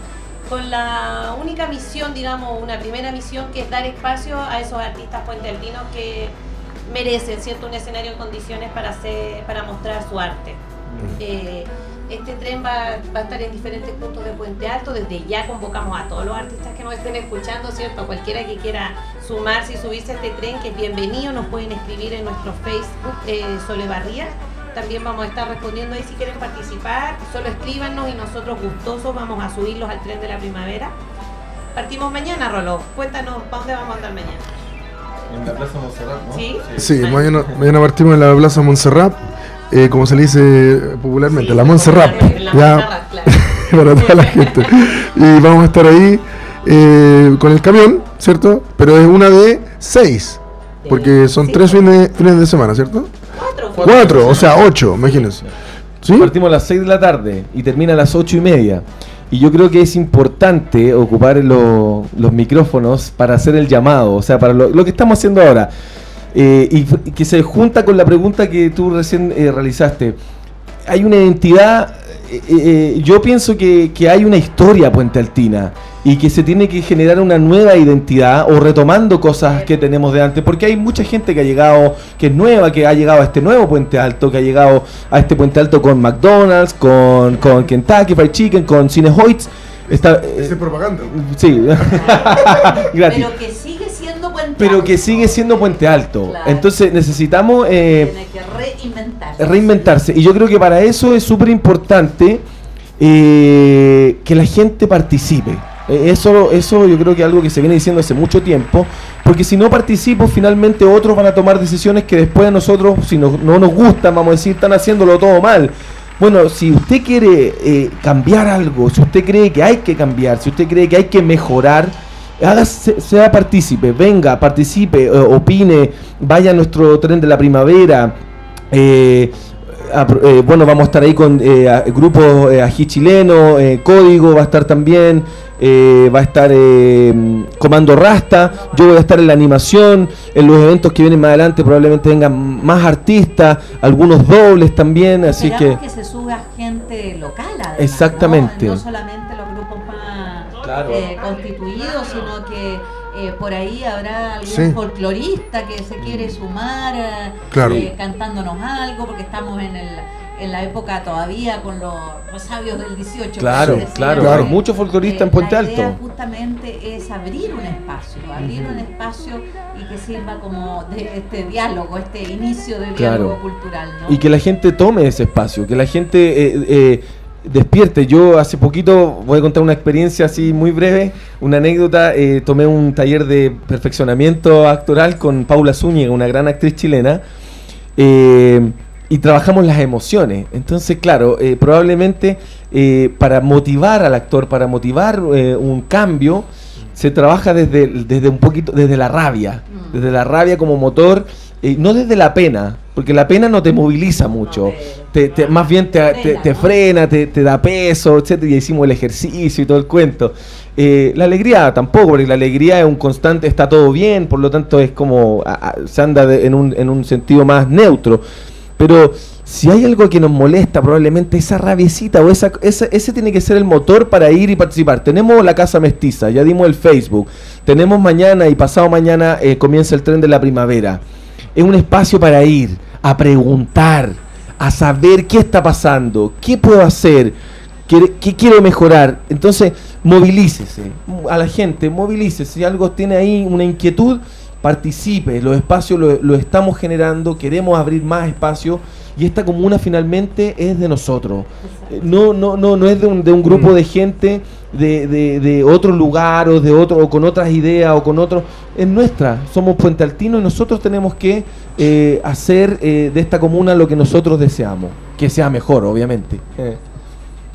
con la única misión, digamos, una primera misión, que es dar espacio a esos artistas puentealtinos que merecen, ¿cierto?, un escenario en condiciones para, hacer, para mostrar su arte. Eh, este tren va, va a estar en diferentes puntos de Puente Alto. Desde ya convocamos a todos los artistas que nos estén escuchando, ¿cierto? A cualquiera que quiera sumarse y subirse a este tren, que es bienvenido. Nos pueden escribir en nuestro Facebook, eh, Sole Barría. También vamos a estar respondiendo ahí si quieren participar. Solo escríbanos y nosotros gustosos vamos a subirlos al tren de la primavera. Partimos mañana, Rolo. Cuéntanos, ¿para dónde vamos a andar mañana? En la Plaza Monserrat, ¿no? ¿Sí? Sí, mañana, mañana partimos en la Plaza Montserrat, eh, como se le dice popularmente, Sí, la Montserrat. la ya Montserrat, claro. para toda la gente. Y vamos a estar ahí eh, con el camión, ¿cierto? Pero es una de seis, porque son Sí. tres fines, fines de semana, ¿cierto? Cuatro. Cuatro, o sea, ocho, imagínense. ¿Sí? Partimos a las 6 de la tarde y termina a las 8 y media. Y yo creo que es importante ocupar lo- los micrófonos para hacer el llamado, o sea, para lo, lo que estamos haciendo ahora. Eh, y que se junta con la pregunta que tú recién eh, realizaste. Hay una identidad, eh, eh, yo pienso que, que hay una historia Puente Altina y que se tiene que generar una nueva identidad o retomando cosas que tenemos de antes, porque hay mucha gente que ha llegado, que es nueva, que ha llegado a este nuevo Puente Alto, que ha llegado a este Puente Alto con McDonald's, con, con Kentucky Fried Chicken, con Cinehoids. Está, eh, es propaganda. sí, gratis. Pero que sigue siendo puente Pero alto. que sigue siendo Puente Alto. Claro. Entonces necesitamos... eh, Tiene que reinventarse. reinventarse. Y yo creo que para eso es súper importante eh, que la gente participe. Eh, Eso, eso yo creo que es algo que se viene diciendo hace mucho tiempo, porque si no participo, finalmente otros van a tomar decisiones que después nosotros, si no, no nos gustan, vamos a decir, están haciéndolo todo mal. Bueno, si usted quiere eh, cambiar algo, si usted cree que hay que cambiar, si usted cree que hay que mejorar, hágase, sea partícipe, venga, participe, eh, opine, vaya a nuestro tren de la primavera. bueno, vamos a estar ahí con grupos ají chileno, Código va a estar también, eh, va a estar eh, Comando Rasta, yo voy a estar en la animación, en los eventos que vienen más adelante probablemente vengan más artistas, algunos dobles también, así que... Esperamos que se suba gente local, además, Exactamente. No, No solamente los grupos más Claro. eh, constituidos, sino que eh, por ahí habrá algún Sí. folclorista que se quiere sumar eh, Claro. eh, cantándonos algo, porque estamos en, el, en la época todavía con los, los sabios del 18. Claro, claro, Claro. eh, mucho folclorista en Puente la Alto. idea justamente es abrir un espacio, abrir un espacio y que sirva como de este diálogo, este inicio de Claro. diálogo cultural. ¿no? Y que la gente tome ese espacio, que la gente eh, eh, despierte. Yo hace poquito, voy a contar una experiencia así muy breve, una anécdota, eh, tomé un taller de perfeccionamiento actoral con Paula Zúñiga, una gran actriz chilena, eh, y trabajamos las emociones. Entonces, claro, eh, probablemente eh, para motivar al actor, para motivar eh, un cambio, se trabaja desde, desde un poquito, desde la rabia, desde la rabia como motor, no desde la pena, porque la pena no te moviliza mucho, te, te- más bien te, te- frena, te, da peso, etcétera, y hicimos el ejercicio y todo el cuento. Eh, la alegría tampoco, porque la alegría es un constante, está todo bien, por lo tanto es como, se anda de- en, un, en un sentido más neutro. Pero si hay algo que nos molesta, probablemente esa rabiecita o esa, esa- ese tiene que ser el motor para ir y participar. Tenemos la Casa Mestiza, ya dimos el Facebook. Tenemos mañana y pasado mañana eh, comienza el tren de la primavera. Es un espacio para ir a preguntar, a saber qué está pasando, qué puedo hacer, qué, qué quiero mejorar. Entonces, movilícese a la gente, movilícese. Si algo tiene ahí una inquietud, participe. Los espacios lo, lo estamos generando, queremos abrir más espacios y esta comuna finalmente es de nosotros. Eh, No, no, no, no es de un, de un grupo de gente de, de, de otro lugar o de otro o con otras ideas o con otros. Es nuestra. Somos Puente Altino y nosotros tenemos que eh, hacer eh, de esta comuna lo que nosotros deseamos. Que sea mejor, obviamente. Eh.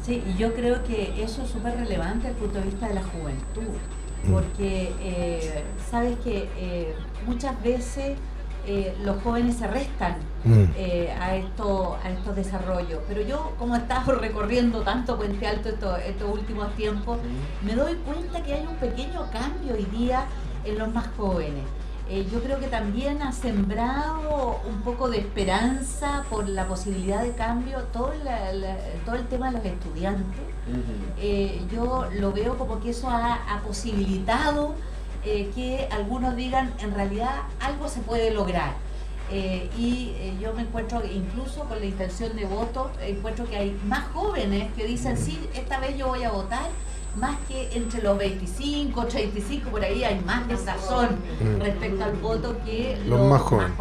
Sí, y yo creo que eso es súper relevante desde el punto de vista de la juventud, porque eh, sabes que eh, muchas veces eh, los jóvenes se restan Mm. a, esto, a estos desarrollos, pero yo como he estado recorriendo tanto Puente Alto estos, estos últimos tiempos, me doy cuenta que hay un pequeño cambio hoy día en los más jóvenes. Eh, yo creo que también ha sembrado un poco de esperanza por la posibilidad de cambio todo, la- la- todo el tema de los estudiantes. Eh, yo lo veo como que eso ha, ha posibilitado eh, que algunos digan en realidad algo se puede lograr. Eh, y eh, yo me encuentro incluso con la intención de voto, encuentro que hay más jóvenes que dicen sí, esta vez yo voy a votar, más que entre los 25, 35, por ahí hay más desazón Mm. respecto al voto que Los más jóvenes.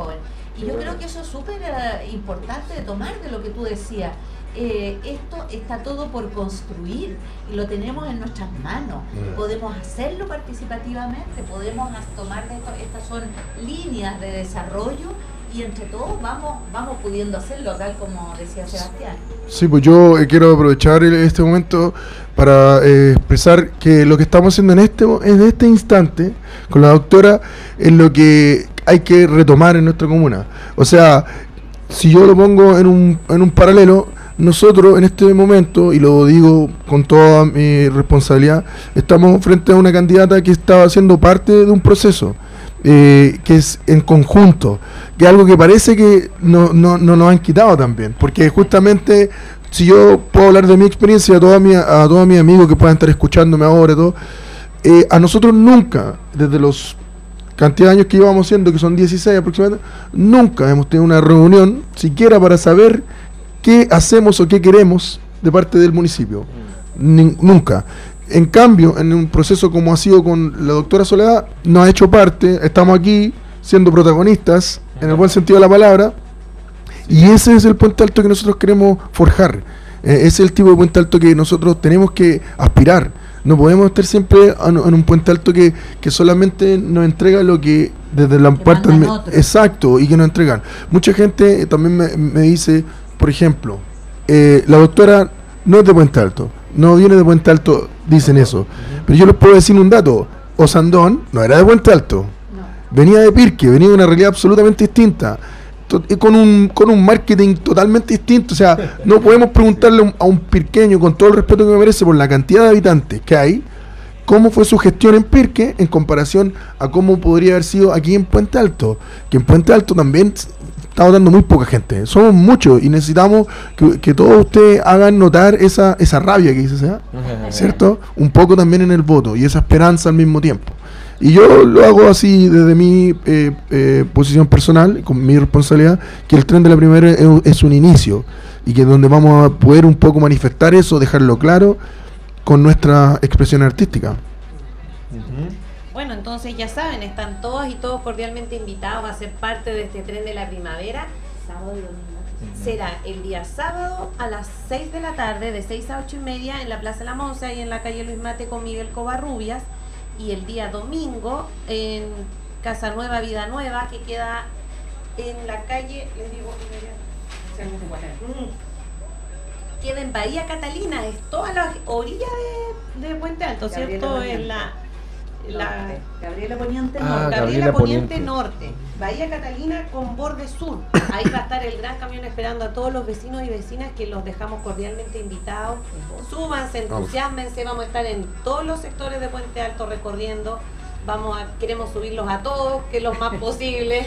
Y yo creo que eso es súper eh, importante de tomar de lo que tú decías. Eh, esto está todo por construir y lo tenemos en nuestras manos. Mm. Podemos hacerlo participativamente, podemos tomar de esto, estas son líneas de desarrollo y entre todos vamos, vamos pudiendo hacerlo, tal como decía Sebastián. Sí, pues yo eh, quiero aprovechar este momento para eh, expresar que lo que estamos haciendo en este, en este instante con la doctora es lo que hay que retomar en nuestra comuna. O sea, si yo lo pongo en un, en un paralelo, nosotros en este momento, y lo digo con toda mi responsabilidad, estamos frente a una candidata que está haciendo parte de un proceso. eh, que es en conjunto, que es algo que parece que no, no, no nos han quitado también, porque justamente si yo puedo hablar de mi experiencia a todos mis, a todos mis amigos que puedan estar escuchándome ahora y eh, a nosotros nunca, desde los cantidad de años que llevamos haciendo, que son 16 aproximadamente, nunca hemos tenido una reunión siquiera para saber qué hacemos o qué queremos de parte del municipio. Nunca. En cambio, en un proceso como ha sido con la doctora Soledad, nos ha hecho parte, estamos aquí siendo protagonistas, en el buen sentido de la palabra, y ese es el puente alto que nosotros queremos forjar. Eh, ese es el tipo de puente alto que nosotros tenemos que aspirar. No podemos estar siempre en, en un puente alto que, que solamente nos entrega lo que desde la Que parte... Exacto, y que nos entregan. Mucha gente también me, me dice, por ejemplo, eh, la doctora no es de Puente Alto, no viene de Puente Alto, dicen eso. Pero yo les puedo decir un dato, Osandón no era de Puente Alto, venía de Pirque, venía de una realidad absolutamente distinta. Con un, con un marketing totalmente distinto. O sea, no podemos preguntarle a un- pirqueño, con todo el respeto que me merece, por la cantidad de habitantes que hay, cómo fue su gestión en Pirque en comparación a cómo podría haber sido aquí en Puente Alto. Que en Puente Alto también está votando muy poca gente. Somos muchos y necesitamos que, que todos ustedes hagan notar esa, esa rabia que dice, ¿sí? ¿cierto? Un poco también en el voto y esa esperanza al mismo tiempo. Y yo lo hago así desde mi eh, eh, posición personal, con mi responsabilidad, que el tren de la primera es, es un inicio y que donde vamos a poder un poco manifestar eso, dejarlo claro con nuestra expresión artística. Bueno, entonces ya saben, están todos y todos cordialmente invitados a ser parte de este tren de la primavera. Sábado y domingo. Será el día sábado a las 6 de la tarde, de 6 a 8 y media, en la Plaza La Monza y en la calle Luis Mate con Miguel Covarrubias. Y el día domingo en Casa Nueva, Vida Nueva, que queda en la calle, les digo, queda en Bahía Catalina, es toda la orilla de, de Puente Alto, ¿cierto? En la, La. Gabriela Poniente Ah, Norte. Gabriela, Gabriela Poniente, Poniente. Norte, Bahía Catalina con borde sur. Ahí va a estar el gran camión esperando a todos los vecinos y vecinas que los dejamos cordialmente invitados. Súbanse, entusiasmense, vamos a estar en todos los sectores de Puente Alto recorriendo. Vamos a, queremos subirlos a todos, que es lo más posible.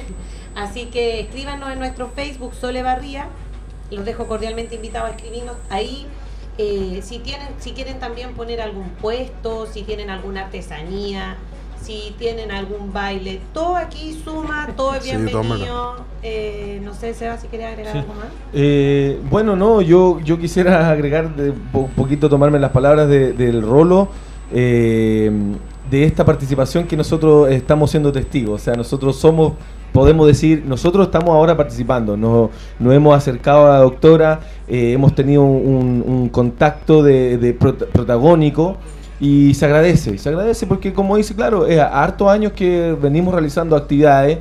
Así que escríbanos en nuestro Facebook Sole Barría. Los dejo cordialmente invitados a escribirnos ahí. Eh, si tienen, si quieren también poner algún puesto, si tienen alguna artesanía, si tienen algún baile, todo aquí suma, todo es Sí, bienvenido. Eh, no sé, Seba, si quería agregar Sí. algo más. Eh, bueno, no, yo, yo quisiera agregar de, un poquito, tomarme las palabras de- del Rolo, eh, de esta participación que nosotros estamos siendo testigos. O sea, nosotros somos, podemos decir, nosotros estamos ahora participando, nos, nos hemos acercado a la doctora, eh, hemos tenido un, contacto de, de prota- protagónico. Y se agradece, se agradece porque como dice, claro, a hartos años que venimos realizando actividades,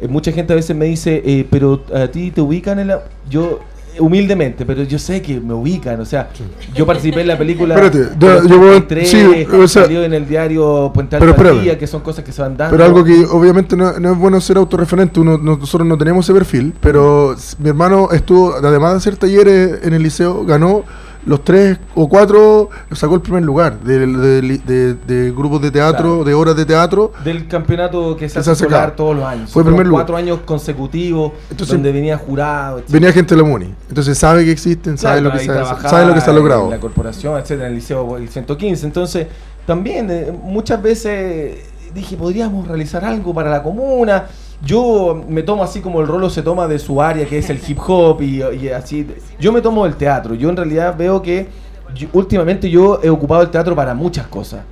eh, mucha gente a veces me dice, eh, pero a ti te ubican en la... Yo, eh, humildemente, pero yo sé que me ubican, o sea, yo participé en la película... Espérate, yo- voy- 33, sí, o sea- salió en el diario Puente Alto que son cosas que se van dando. Pero algo que obviamente no, no es bueno ser autorreferente, uno, no- nosotros no tenemos ese perfil, pero mi hermano estuvo, además de hacer talleres en el liceo, ganó los tres o cuatro, sacó el primer lugar de, de, de- de grupos de teatro, Claro. de horas de teatro. Del campeonato que se hace escolar todos los años. Fue Fueron primer lugar. cuatro años consecutivos, Entonces, donde venía jurado, etc. Venía gente de la MUNI, entonces sabe que existen, sabe, Claro, lo que se, sabe lo que se ha en logrado. La corporación, etcétera, en el liceo el 115. Entonces, también eh, muchas veces dije, podríamos realizar algo para la comuna. Yo me tomo así como el rolo se toma de su área, que es el hip hop y, y así. Yo me tomo del teatro. Yo en realidad veo que yo- últimamente yo he ocupado el teatro para muchas cosas.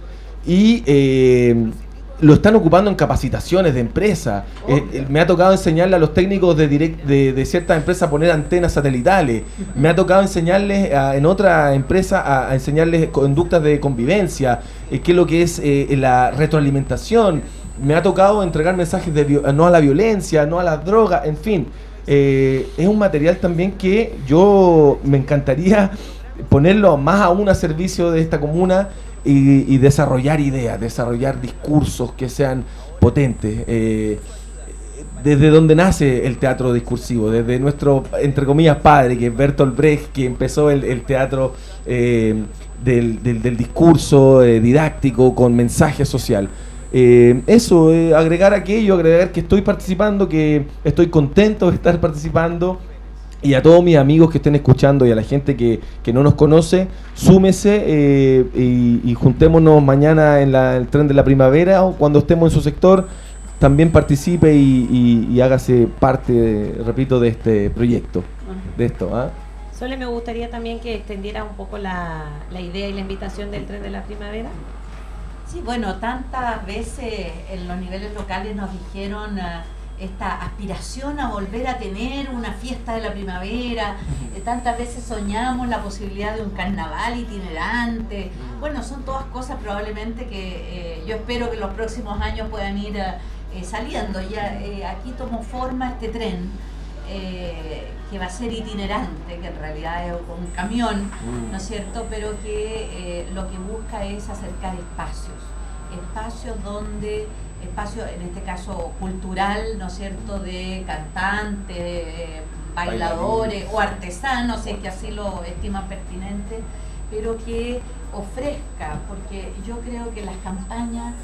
Y eh, lo están ocupando en capacitaciones de empresa. Eh, eh, me ha tocado enseñarle a los técnicos de, direct- de, de ciertas empresas a poner antenas satelitales. Me ha tocado enseñarles a- en otra empresa a, a enseñarles conductas de convivencia, eh, qué es lo que es la retroalimentación. Me ha tocado entregar mensajes de vio- no a la violencia, no a las drogas, en fin. Eh, es un material también que yo me encantaría ponerlo más aún a servicio de esta comuna y, desarrollar ideas, desarrollar discursos que sean potentes. eh, desde donde nace el teatro discursivo, desde nuestro, entre comillas, padre, que es Bertolt Brecht, que empezó el, teatro eh, del, del- del discurso eh, didáctico con mensaje social. Eh, eso, eh, agregar aquello, agregar que estoy participando, que estoy contento de estar participando. Y a todos mis amigos que estén escuchando y a la gente que, que no nos conoce, súmese eh, y, y juntémonos mañana en la- el tren de la primavera o cuando estemos en su sector, también participe y, y- y hágase parte, repito, de este proyecto, de esto. ¿ah? Sole, me gustaría también que extendiera un poco la, la idea y la invitación del tren de la primavera. Sí, bueno, tantas veces en los niveles locales nos dijeron ah, esta aspiración a volver a tener una fiesta de la primavera, eh, tantas veces soñamos la posibilidad de un carnaval itinerante. Bueno, son todas cosas probablemente que eh, yo espero que en los próximos años puedan ir eh, saliendo. Ya eh, aquí tomó forma este tren. Eh, que va a ser itinerante, que en realidad es un camión, ¿no es cierto? Pero que eh, lo que busca es acercar espacios, espacios donde, espacio en este caso cultural, ¿no es cierto?, de cantantes, eh, bailadores o artesanos, si es que así lo estiman pertinente, pero que ofrezca, porque yo creo que las campañas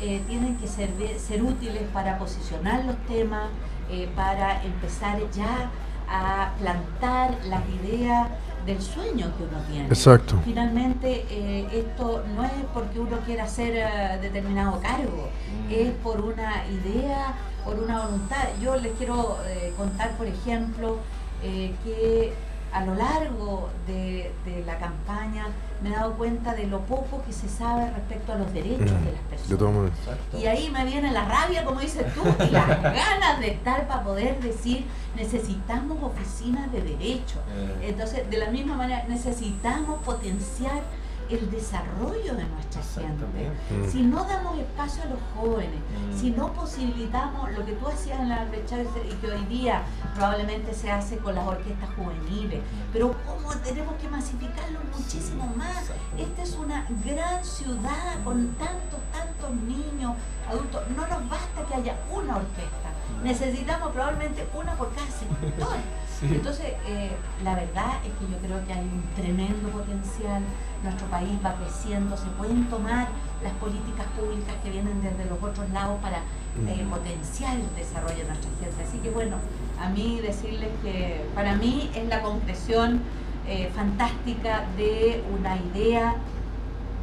eh, tienen que ser, ser útiles para posicionar los temas, eh, para empezar ya a plantar las ideas del sueño que uno tiene. Exacto. Finalmente, eh, esto no es porque uno quiera hacer eh, determinado cargo, es por una idea, por una voluntad. Yo les quiero eh, contar, por ejemplo, eh, que a lo largo de, de la campaña me he dado cuenta de lo poco que se sabe respecto a los derechos de las De personas. todas maneras. Y ahí me viene la rabia, como dices tú, y las ganas de estar para poder decir, necesitamos oficinas de derecho. Entonces, de la misma manera, necesitamos potenciar el desarrollo de nuestra gente. Si no damos espacio a los jóvenes, Mm. si no posibilitamos lo que tú hacías en la brecha y que hoy día probablemente se hace con las orquestas juveniles, pero cómo tenemos que masificarlo muchísimo más. Esta es una gran ciudad con tantos, tantos niños, adultos. No nos basta que haya una orquesta. Necesitamos probablemente una por cada sector. Entonces, eh, la verdad es que yo creo que hay un tremendo potencial. Nuestro país va creciendo, se pueden tomar las políticas públicas que vienen desde los otros lados para eh, potenciar el desarrollo de nuestra gente. Así que bueno, a mí decirles que para mí es la concreción eh, fantástica de una idea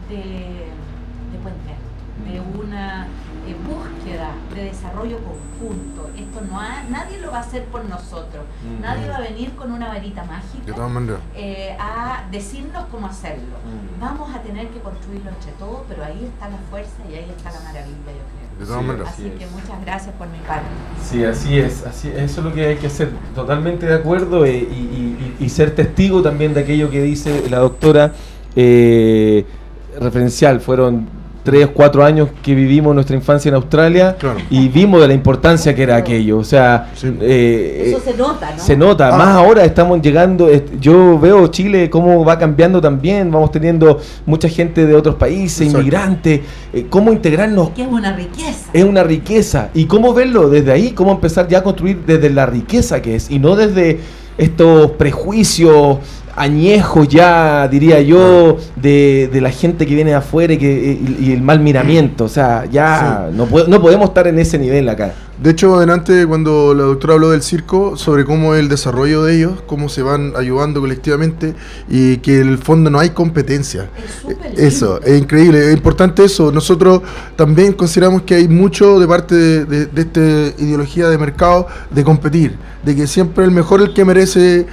de, de Puente de una eh, búsqueda de desarrollo conjunto. Esto no ha- nadie lo va a hacer por nosotros. Mm. Nadie va a venir con una varita mágica eh, a decirnos cómo hacerlo. Mm. Vamos a tener que construirlo entre todos, pero ahí está la fuerza y ahí está la maravilla, yo creo. De todas Sí, maneras. Así Así que es. muchas gracias por mi parte. Sí, así es, así eso es lo que hay que hacer, totalmente de acuerdo eh, y, y- y ser testigo también de aquello que dice la doctora eh, referencial. Fueron tres, cuatro años que vivimos nuestra infancia en Australia Claro. y vimos de la importancia que era aquello. O sea, Sí. eh, Eso se nota, ¿no? se nota, Ah. más ahora estamos llegando, yo veo Chile cómo va cambiando también, vamos teniendo mucha gente de otros países, Exacto. inmigrantes, eh, cómo integrarnos Que es una riqueza. es una riqueza. ¿Y cómo verlo desde ahí? ¿Cómo empezar ya a construir desde la riqueza que es? Y no desde estos prejuicios añejos ya, diría yo, de, de la gente que viene de afuera y, que, y, y el mal miramiento. O sea, ya no, po- no podemos estar en ese nivel acá. De hecho, adelante cuando la doctora habló del circo, sobre cómo es el desarrollo de ellos, cómo se van ayudando colectivamente y que en el fondo no hay competencia. Es lindo. Eso, es increíble, es importante eso. Nosotros también consideramos que hay mucho de parte de, de- de esta ideología de mercado de competir, de que siempre el mejor el que merece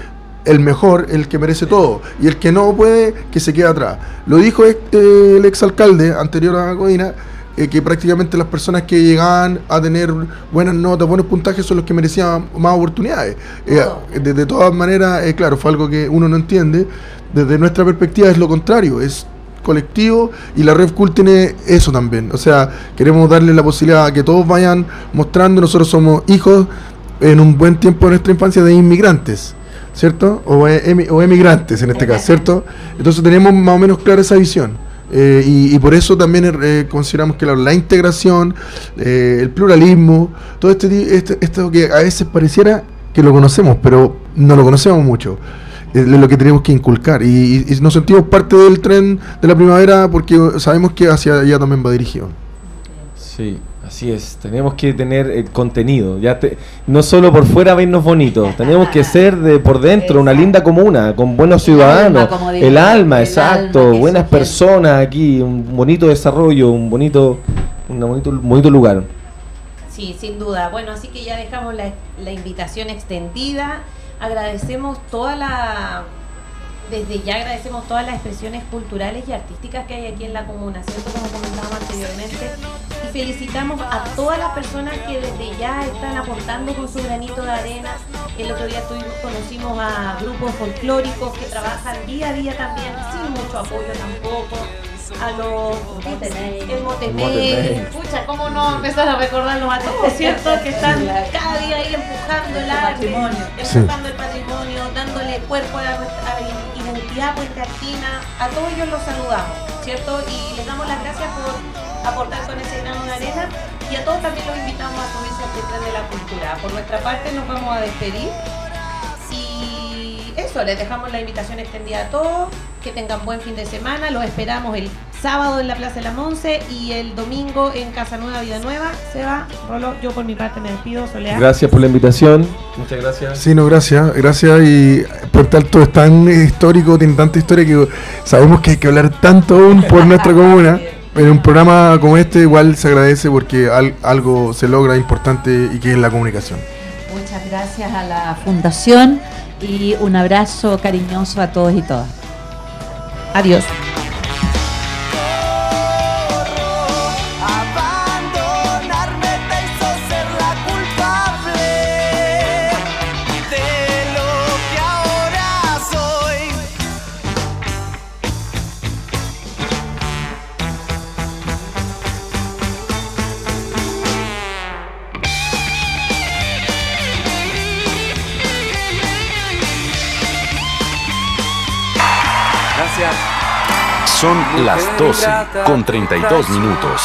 el mejor, el que merece todo, y el que no puede, que se quede atrás. Lo dijo este, el exalcalde anterior a Godina, eh, que prácticamente las personas que llegaban a tener buenas notas, buenos puntajes, son los que merecían más oportunidades. Eh, de, de todas maneras, eh, claro, fue algo que uno no entiende. Desde nuestra perspectiva es lo contrario, es colectivo y la Red Cool tiene eso también. O sea, queremos darle la posibilidad a que todos vayan mostrando, nosotros somos hijos en un buen tiempo de nuestra infancia de inmigrantes. ¿Cierto? O, emi- o emigrantes en este caso, ¿cierto? Entonces tenemos más o menos clara esa visión. Eh, y, y por eso también eh, consideramos que la, la integración, eh, el pluralismo, todo este, este- esto que a veces pareciera que lo conocemos, pero no lo conocemos mucho. Es lo que tenemos que inculcar. Y- y nos sentimos parte del tren de la primavera porque sabemos que hacia allá también va dirigido. Sí, así es. Tenemos que tener el contenido. Ya te- no solo por fuera vernos bonitos, tenemos que ser de por dentro una linda comuna, con buenos El alma, ciudadanos. digo el alma, el exacto. alma buenas gente. personas aquí, un bonito desarrollo, un bonito, un bonito, un bonito lugar. Sí, sin duda. Bueno, así que ya dejamos la, la invitación extendida. Agradecemos toda la. Desde ya agradecemos todas las expresiones culturales y artísticas que hay aquí en la comuna, ¿cierto? Como comentábamos anteriormente. Y felicitamos a todas las personas que desde ya están aportando con su granito de arena. El otro día tuvimos, conocimos a grupos folclóricos que trabajan día a día también, sin mucho apoyo tampoco. A los el Motemey. Pucha, ¿cómo no empezar a recordarlos a todos, cierto? Que están cada día ahí empujando el arte, empujando el patrimonio, dándole cuerpo a la, a la identidad puenteartina. A todos ellos los saludamos, ¿cierto? Y les damos las gracias por aportar con ese grano de arena. Y a todos también los invitamos a subirse al tren de la cultura. Por nuestra parte nos vamos a despedir. Y eso, les dejamos la invitación extendida a todos. Que tengan buen fin de semana. Los esperamos el sábado en la Plaza de la Monce y el domingo en Casa Nueva Vida Nueva. Se va, Rolo. Yo por mi parte me despido. Soledad. Gracias por la invitación. Muchas gracias. Sí, no, gracias, gracias. Y Puente Alto es tan histórico, tiene tanta historia que sabemos que hay que hablar tanto aún por nuestra comuna. En un programa como este igual se agradece porque al- algo se logra importante y que es la comunicación. Muchas gracias a la Fundación y un abrazo cariñoso a todos y todas. Adiós. Son las 12 con 32 minutos.